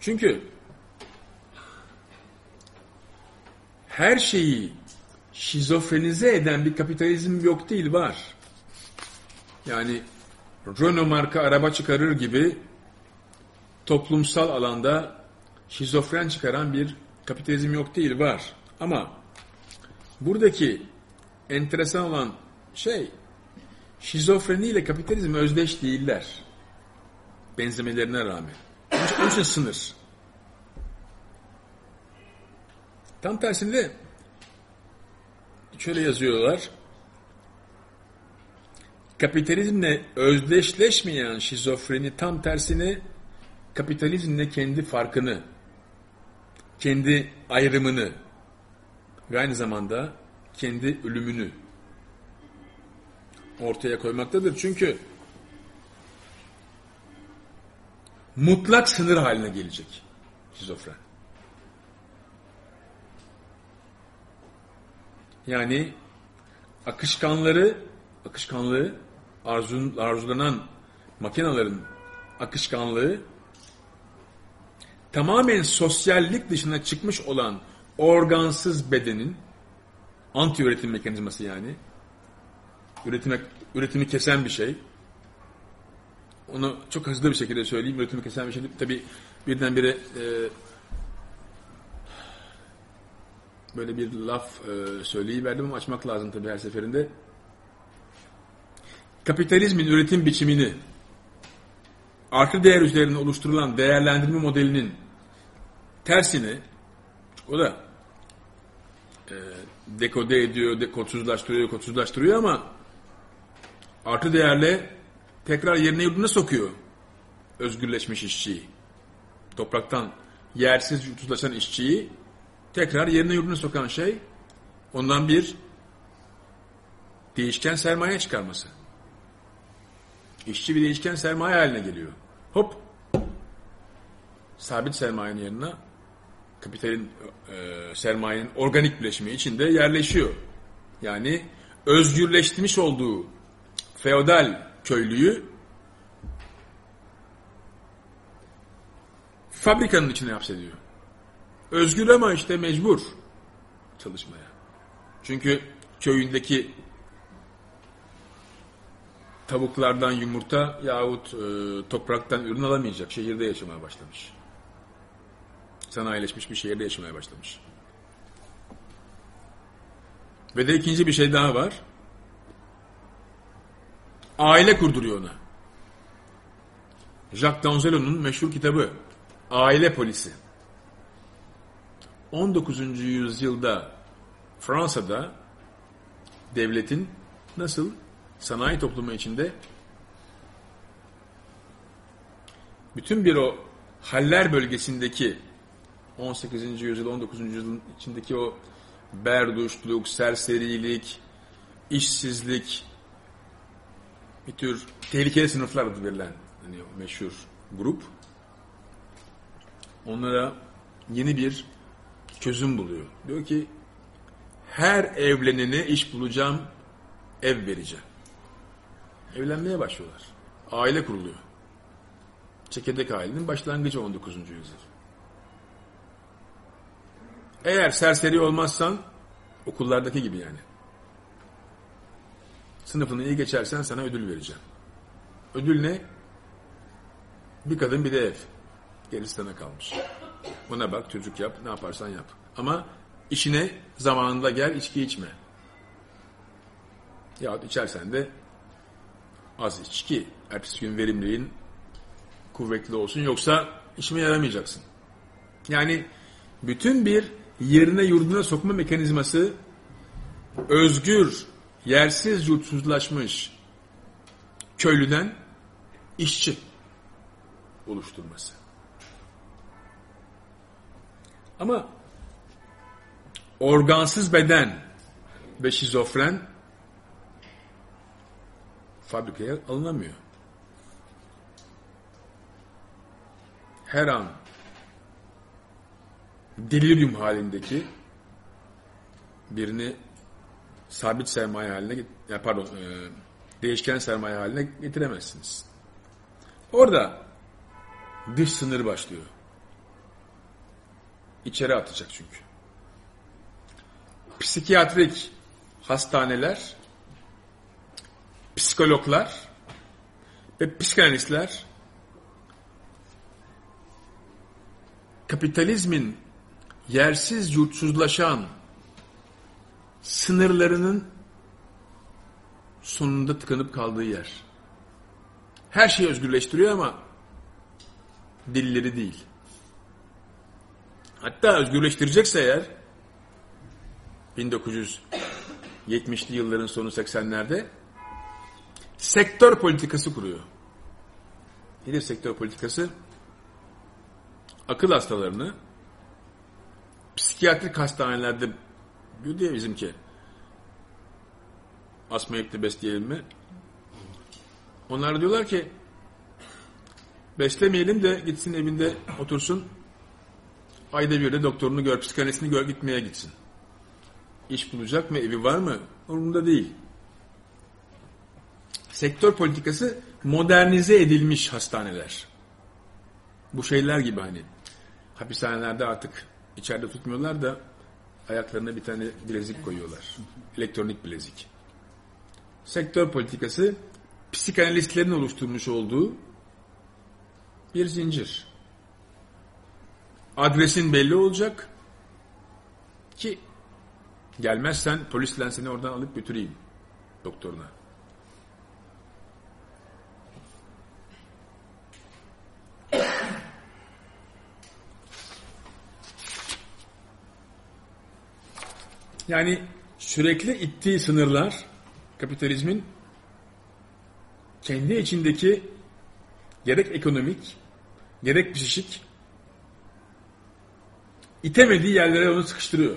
Çünkü her şeyi şizofrenize eden bir kapitalizm yok değil var. Yani Renault marka araba çıkarır gibi toplumsal alanda şizofren çıkaran bir kapitalizm yok değil var. Ama buradaki enteresan olan şey şizofreni ile kapitalizm özdeş değiller. Benzemelerine rağmen. Onun için, sınır. Tam tersinde şöyle yazıyorlar. Kapitalizmle özdeşleşmeyen şizofreni tam tersine kapitalizmle kendi farkını, kendi ayrımını ve aynı zamanda kendi ölümünü ortaya koymaktadır. Çünkü mutlak sınır haline gelecek şizofren. Yani akışkanları, akışkanlığı, arzun, arzulanan makinelerin akışkanlığı tamamen sosyallik dışına çıkmış olan organsız bedenin anti üretim mekanizması yani üretime, üretimi kesen bir şey. Onu çok hızlı bir şekilde söyleyeyim. Üretimi kesen bir şey. Tabi birdenbire e, böyle bir laf e, söyleyiverdim ama açmak lazım tabii her seferinde. Kapitalizmin üretim biçimini artı değer üzerine oluşturulan değerlendirme modelinin tersini o da e, dekode ediyor, de, kodsuzlaştırıyor, ama artı değerle tekrar yerine yurduna sokuyor özgürleşmiş işçiyi. Topraktan yersiz yurtsuzlaşan işçiyi tekrar yerine yurduna sokan şey ondan bir değişken sermaye çıkarması. İşçi bir değişken sermaye haline geliyor. Hop sabit sermayenin yerine kapitalin e, sermayenin organik bileşimi içinde yerleşiyor. Yani özgürleştirmiş olduğu feodal köylüyü fabrikanın içine hapsediyor. Özgür ama işte mecbur çalışmaya. Çünkü köyündeki tavuklardan yumurta yahut e, topraktan ürün alamayacak. Şehirde yaşamaya başlamış. Sanayileşmiş bir şehirde yaşamaya başlamış. Ve de ikinci bir şey daha var. Aile kurduruyor ona. Jacques Dangelo'nun meşhur kitabı Aile Polisi. 19. yüzyılda Fransa'da devletin nasıl sanayi toplumu içinde bütün bir o Haller bölgesindeki 18. yüzyıl 19. yüzyılın içindeki o berduşluk, serserilik, işsizlik bir tür tehlikeli sınıflar adı verilen hani o meşhur grup onlara yeni bir çözüm buluyor. Diyor ki her evlenene iş bulacağım, ev vereceğim. Evlenmeye başlıyorlar. Aile kuruluyor. Çekirdek ailenin başlangıcı 19. yüzyıl. Eğer serseri olmazsan okullardaki gibi yani. Sınıfını iyi geçersen sana ödül vereceğim. Ödül ne? Bir kadın bir de ev. Gerisi sana kalmış. Buna bak çocuk yap ne yaparsan yap. Ama işine zamanında gel içki içme. Yahut içersen de az içki. Ertesi gün verimliliğin kuvvetli olsun. Yoksa işime yaramayacaksın. Yani bütün bir yerine yurduna sokma mekanizması özgür, yersiz yurtsuzlaşmış köylüden işçi oluşturması. Ama organsız beden ve şizofren fabrikaya alınamıyor. Her an delirium halindeki birini sabit sermaye haline pardon e, değişken sermaye haline getiremezsiniz. Orada dış sınır başlıyor. İçeri atacak çünkü. Psikiyatrik hastaneler, psikologlar ve psikanalistler kapitalizmin yersiz yurtsuzlaşan sınırlarının sonunda tıkanıp kaldığı yer. Her şeyi özgürleştiriyor ama dilleri değil. Hatta özgürleştirecekse eğer 1970'li yılların sonu 80'lerde sektör politikası kuruyor. Nedir sektör politikası? Akıl hastalarını psikiyatrik hastanelerde diyor diye bizimki asma ekli besleyelim mi? Onlar diyorlar ki beslemeyelim de gitsin evinde otursun ayda bir de doktorunu gör, psikanalistini gör gitmeye gitsin. İş bulacak mı, evi var mı? Umurunda değil. Sektör politikası modernize edilmiş hastaneler. Bu şeyler gibi hani hapishanelerde artık içeride tutmuyorlar da ayaklarına bir tane bilezik koyuyorlar. Elektronik bilezik. Sektör politikası psikanalistlerin oluşturmuş olduğu bir zincir. Adresin belli olacak ki gelmezsen polisle seni oradan alıp götüreyim doktoruna. Yani sürekli ittiği sınırlar kapitalizmin kendi içindeki gerek ekonomik gerek psikik itemediği yerlere onu sıkıştırıyor.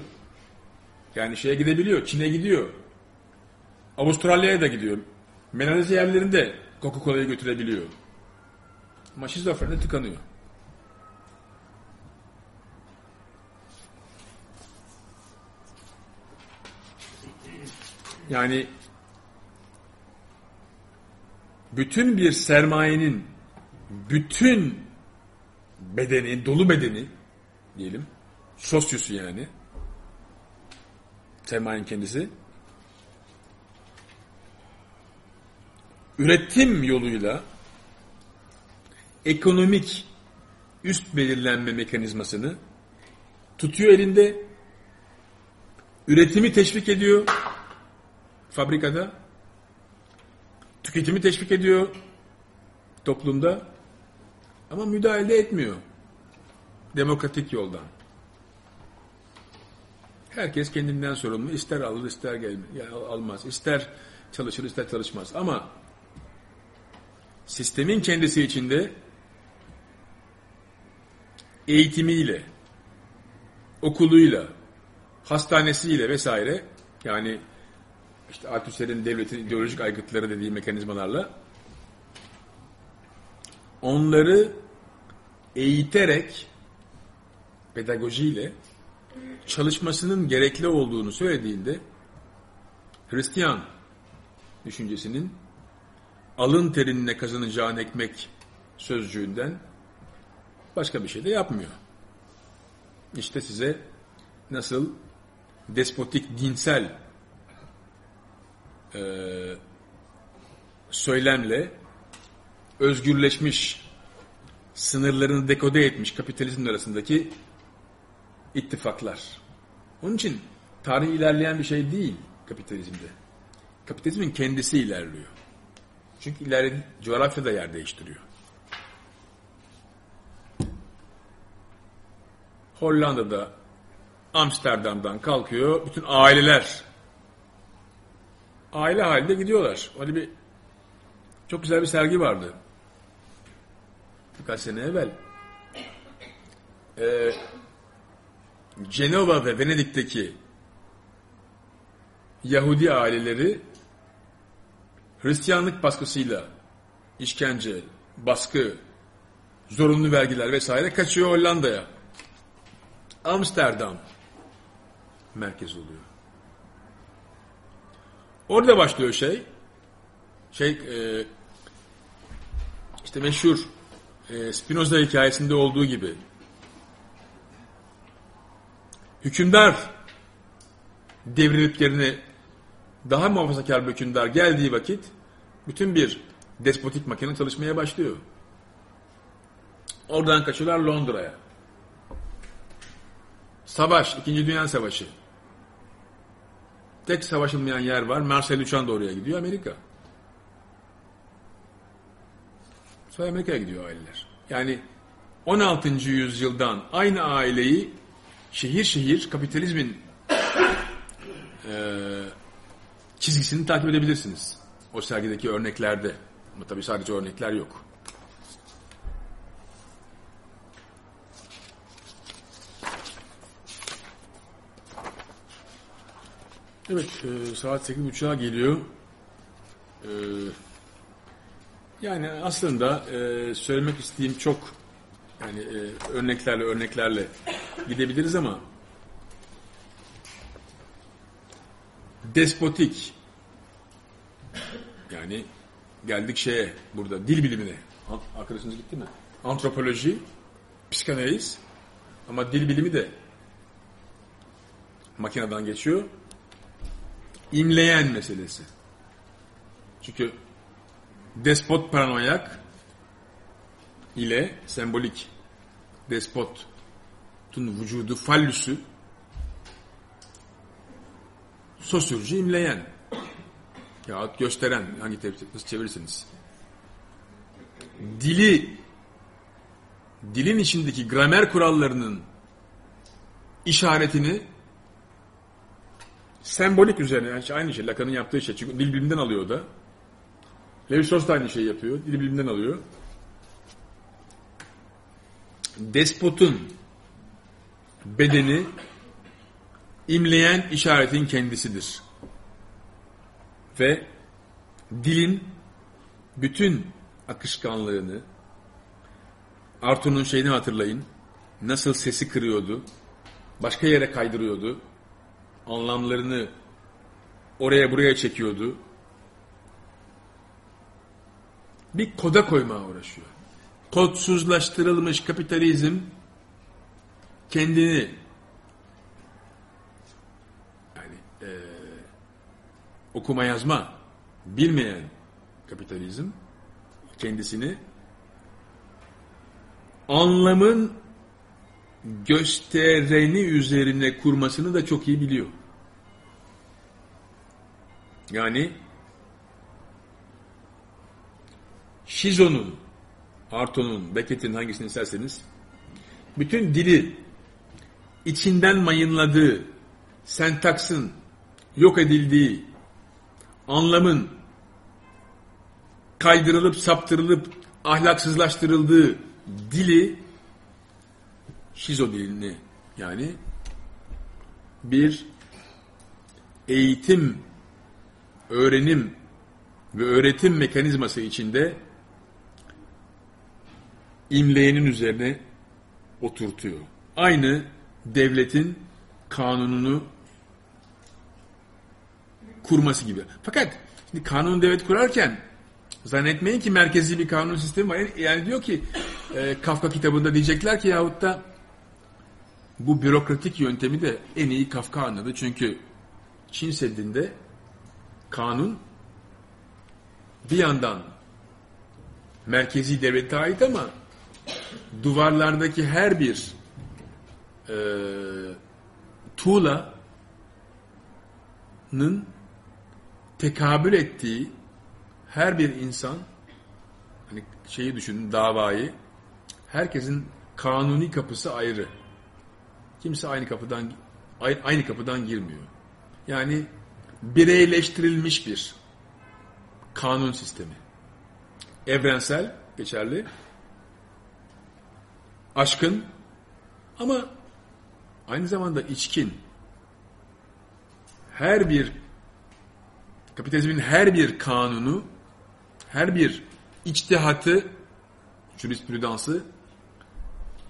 Yani şeye gidebiliyor, Çin'e gidiyor. Avustralya'ya da gidiyor. Melezya yerlerinde Coca-Cola'yı götürebiliyor. Ama şizofreni tıkanıyor. Yani bütün bir sermayenin bütün bedeni, dolu bedeni diyelim, sosyusu yani sermayenin kendisi üretim yoluyla ekonomik üst belirlenme mekanizmasını tutuyor elinde, üretimi teşvik ediyor, fabrikada, tüketimi teşvik ediyor toplumda ama müdahale etmiyor demokratik yoldan. Herkes kendinden sorumlu. İster alır, ister gelmez, almaz. İster çalışır, ister çalışmaz. Ama sistemin kendisi içinde eğitimiyle, okuluyla, hastanesiyle vesaire yani işte Althusser'in devletin ideolojik aygıtları dediği mekanizmalarla onları eğiterek pedagojiyle çalışmasının gerekli olduğunu söylediğinde Hristiyan düşüncesinin alın terinine kazanacağın ekmek sözcüğünden başka bir şey de yapmıyor. İşte size nasıl despotik dinsel e, söylemle özgürleşmiş sınırlarını dekode etmiş kapitalizm arasındaki ittifaklar. Onun için tarih ilerleyen bir şey değil kapitalizmde. Kapitalizmin kendisi ilerliyor. Çünkü ileri coğrafya da yer değiştiriyor. Hollanda'da Amsterdam'dan kalkıyor bütün aileler aile halinde gidiyorlar. Öyle bir çok güzel bir sergi vardı. Birkaç sene evvel. Ee, Cenova ve Venedik'teki Yahudi aileleri Hristiyanlık baskısıyla işkence, baskı, zorunlu vergiler vesaire kaçıyor Hollanda'ya. Amsterdam merkez oluyor. Orada başlıyor şey. Şey e, işte meşhur e, Spinoza hikayesinde olduğu gibi hükümdar devrilip yerine daha muhafazakar bir hükümdar geldiği vakit bütün bir despotik makine çalışmaya başlıyor. Oradan kaçıyorlar Londra'ya. Savaş, İkinci Dünya Savaşı. Tek savaşılmayan yer var. Marcel Duchamp da oraya gidiyor. Amerika. Sonra Amerika'ya gidiyor aileler. Yani 16. yüzyıldan aynı aileyi şehir şehir kapitalizmin e, çizgisini takip edebilirsiniz. O sergideki örneklerde. Ama tabii sadece örnekler yok. Evet, e, saat 8.30'a geliyor. E, yani aslında e, söylemek istediğim çok yani e, örneklerle örneklerle gidebiliriz ama despotik yani geldik şeye burada dil bilimine arkadaşınız gitti mi? Antropoloji, psikanaliz ama dil bilimi de makineden geçiyor. İmleyen meselesi. Çünkü despot paranoyak ile sembolik despotun vücudu fallüsü sosürcü imleyen yahut gösteren hangi tepki nasıl çevirirsiniz. Dili dilin içindeki gramer kurallarının işaretini sembolik üzerine yani aynı şey Lacan'ın yaptığı şey çünkü dil bilimden alıyor da Levi-Strauss da aynı şeyi yapıyor. Dil bilimden alıyor. Despotun bedeni imleyen işaretin kendisidir. Ve dilin bütün akışkanlığını Arthur'un şeyini hatırlayın. Nasıl sesi kırıyordu. Başka yere kaydırıyordu. Anlamlarını oraya buraya çekiyordu. Bir koda koymaya uğraşıyor. Kodsuzlaştırılmış kapitalizm kendini yani e, okuma yazma bilmeyen kapitalizm kendisini anlamın göstereni üzerine kurmasını da çok iyi biliyor. Yani Şizo'nun, Arto'nun, Beckett'in hangisini isterseniz bütün dili içinden mayınladığı, sentaksın yok edildiği, anlamın kaydırılıp saptırılıp ahlaksızlaştırıldığı dili şizo dilini yani bir eğitim, öğrenim ve öğretim mekanizması içinde imleyenin üzerine oturtuyor. Aynı devletin kanununu kurması gibi. Fakat şimdi kanun devlet kurarken zannetmeyin ki merkezi bir kanun sistemi var. Yani diyor ki e, Kafka kitabında diyecekler ki yahut da bu bürokratik yöntemi de en iyi Kafka anladı. Çünkü Çin Seddi'nde kanun bir yandan merkezi devlete ait ama duvarlardaki her bir e, tuğlanın tekabül ettiği her bir insan hani şeyi düşünün davayı herkesin kanuni kapısı ayrı. Kimse aynı kapıdan aynı kapıdan girmiyor. Yani bireyleştirilmiş bir kanun sistemi. Evrensel, geçerli. Aşkın ama aynı zamanda içkin. Her bir kapitalizmin her bir kanunu, her bir içtihatı, jurisprudansı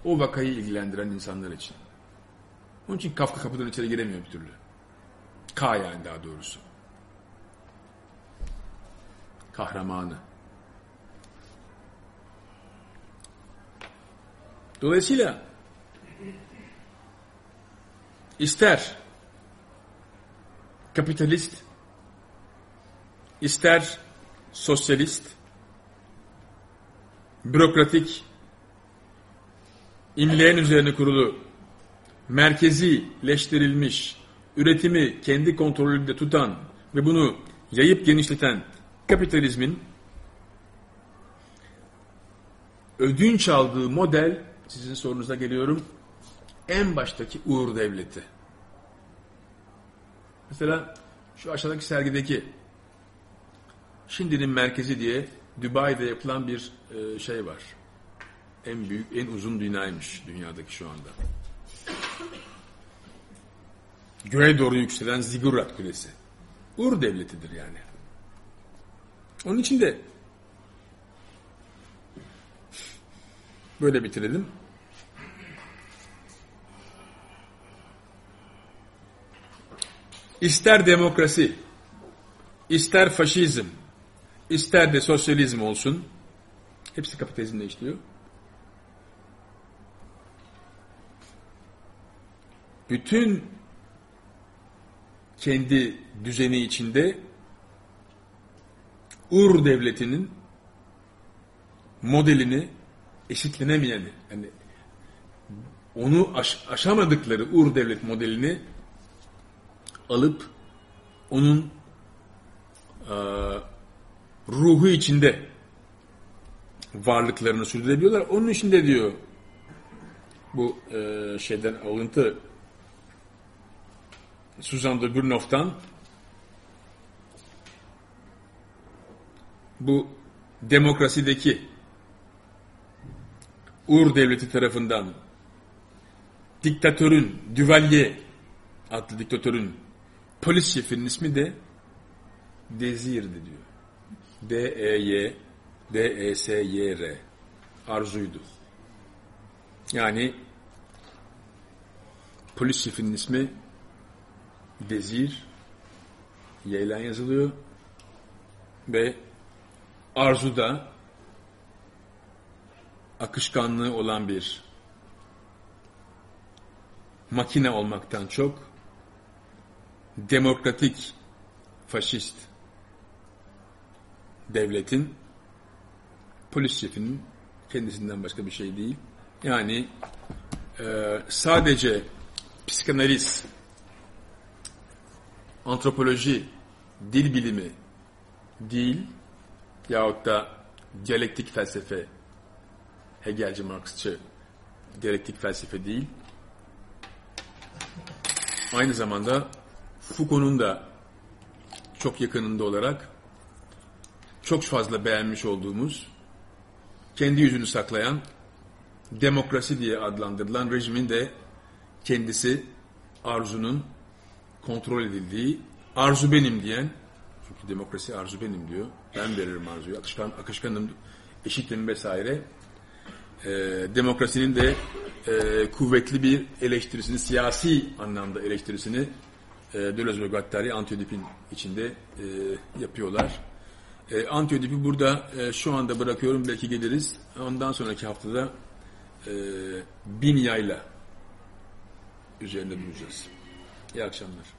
o vakayı ilgilendiren insanlar için. Onun için Kafka kapıdan içeri giremiyor bir türlü. K yani daha doğrusu. Kahramanı. Dolayısıyla ister kapitalist, ister sosyalist, bürokratik, imleyen üzerine kurulu, merkezileştirilmiş, üretimi kendi kontrolünde tutan ve bunu yayıp genişleten kapitalizmin ödünç aldığı model, sizin sorunuza geliyorum, en baştaki Uğur Devleti. Mesela şu aşağıdaki sergideki Şimdinin merkezi diye Dubai'de yapılan bir e, şey var. En büyük, en uzun binaymış dünyadaki şu anda. Göğe doğru yükselen Zigurat Kulesi. Ur devletidir yani. Onun için de böyle bitirelim. İster demokrasi, ister faşizm, ister de sosyalizm olsun, hepsi kapitalizmle işliyor. Bütün kendi düzeni içinde Ur devletinin modelini eşitlenemeyen, yani onu aş, aşamadıkları Ur devlet modelini alıp onun e, ruhu içinde varlıklarını sürdürebiliyorlar. Onun içinde diyor bu e, şeyden alıntı Suzan de Burnoff'tan bu demokrasideki Ur devleti tarafından diktatörün, Duvalier adlı diktatörün polis şefinin ismi de Dezir'di diyor. D-E-Y D-E-S-Y-R Arzuydu. Yani polis şefinin ismi Dezir Yeylen yazılıyor ve arzuda akışkanlığı olan bir makine olmaktan çok demokratik faşist devletin polis şefinin kendisinden başka bir şey değil. Yani e, sadece psikanaliz, antropoloji, dil bilimi değil yahut da diyalektik felsefe, Hegelci, Marksçı diyalektik felsefe değil. Aynı zamanda Foucault'un da çok yakınında olarak çok fazla beğenmiş olduğumuz kendi yüzünü saklayan demokrasi diye adlandırılan rejimin de kendisi arzunun kontrol edildiği arzu benim diyen çünkü demokrasi arzu benim diyor. Ben veririm arzuyu. Akışkan, akışkanım, eşitim vesaire. Ee, demokrasinin de e, kuvvetli bir eleştirisini, siyasi anlamda eleştirisini e, Deleuze ve Guattari Antiyodip'in içinde e, yapıyorlar. E, Antiyodip'i burada e, şu anda bırakıyorum. Belki geliriz. Ondan sonraki haftada e, bin yayla üzerinde duracağız. İyi akşamlar.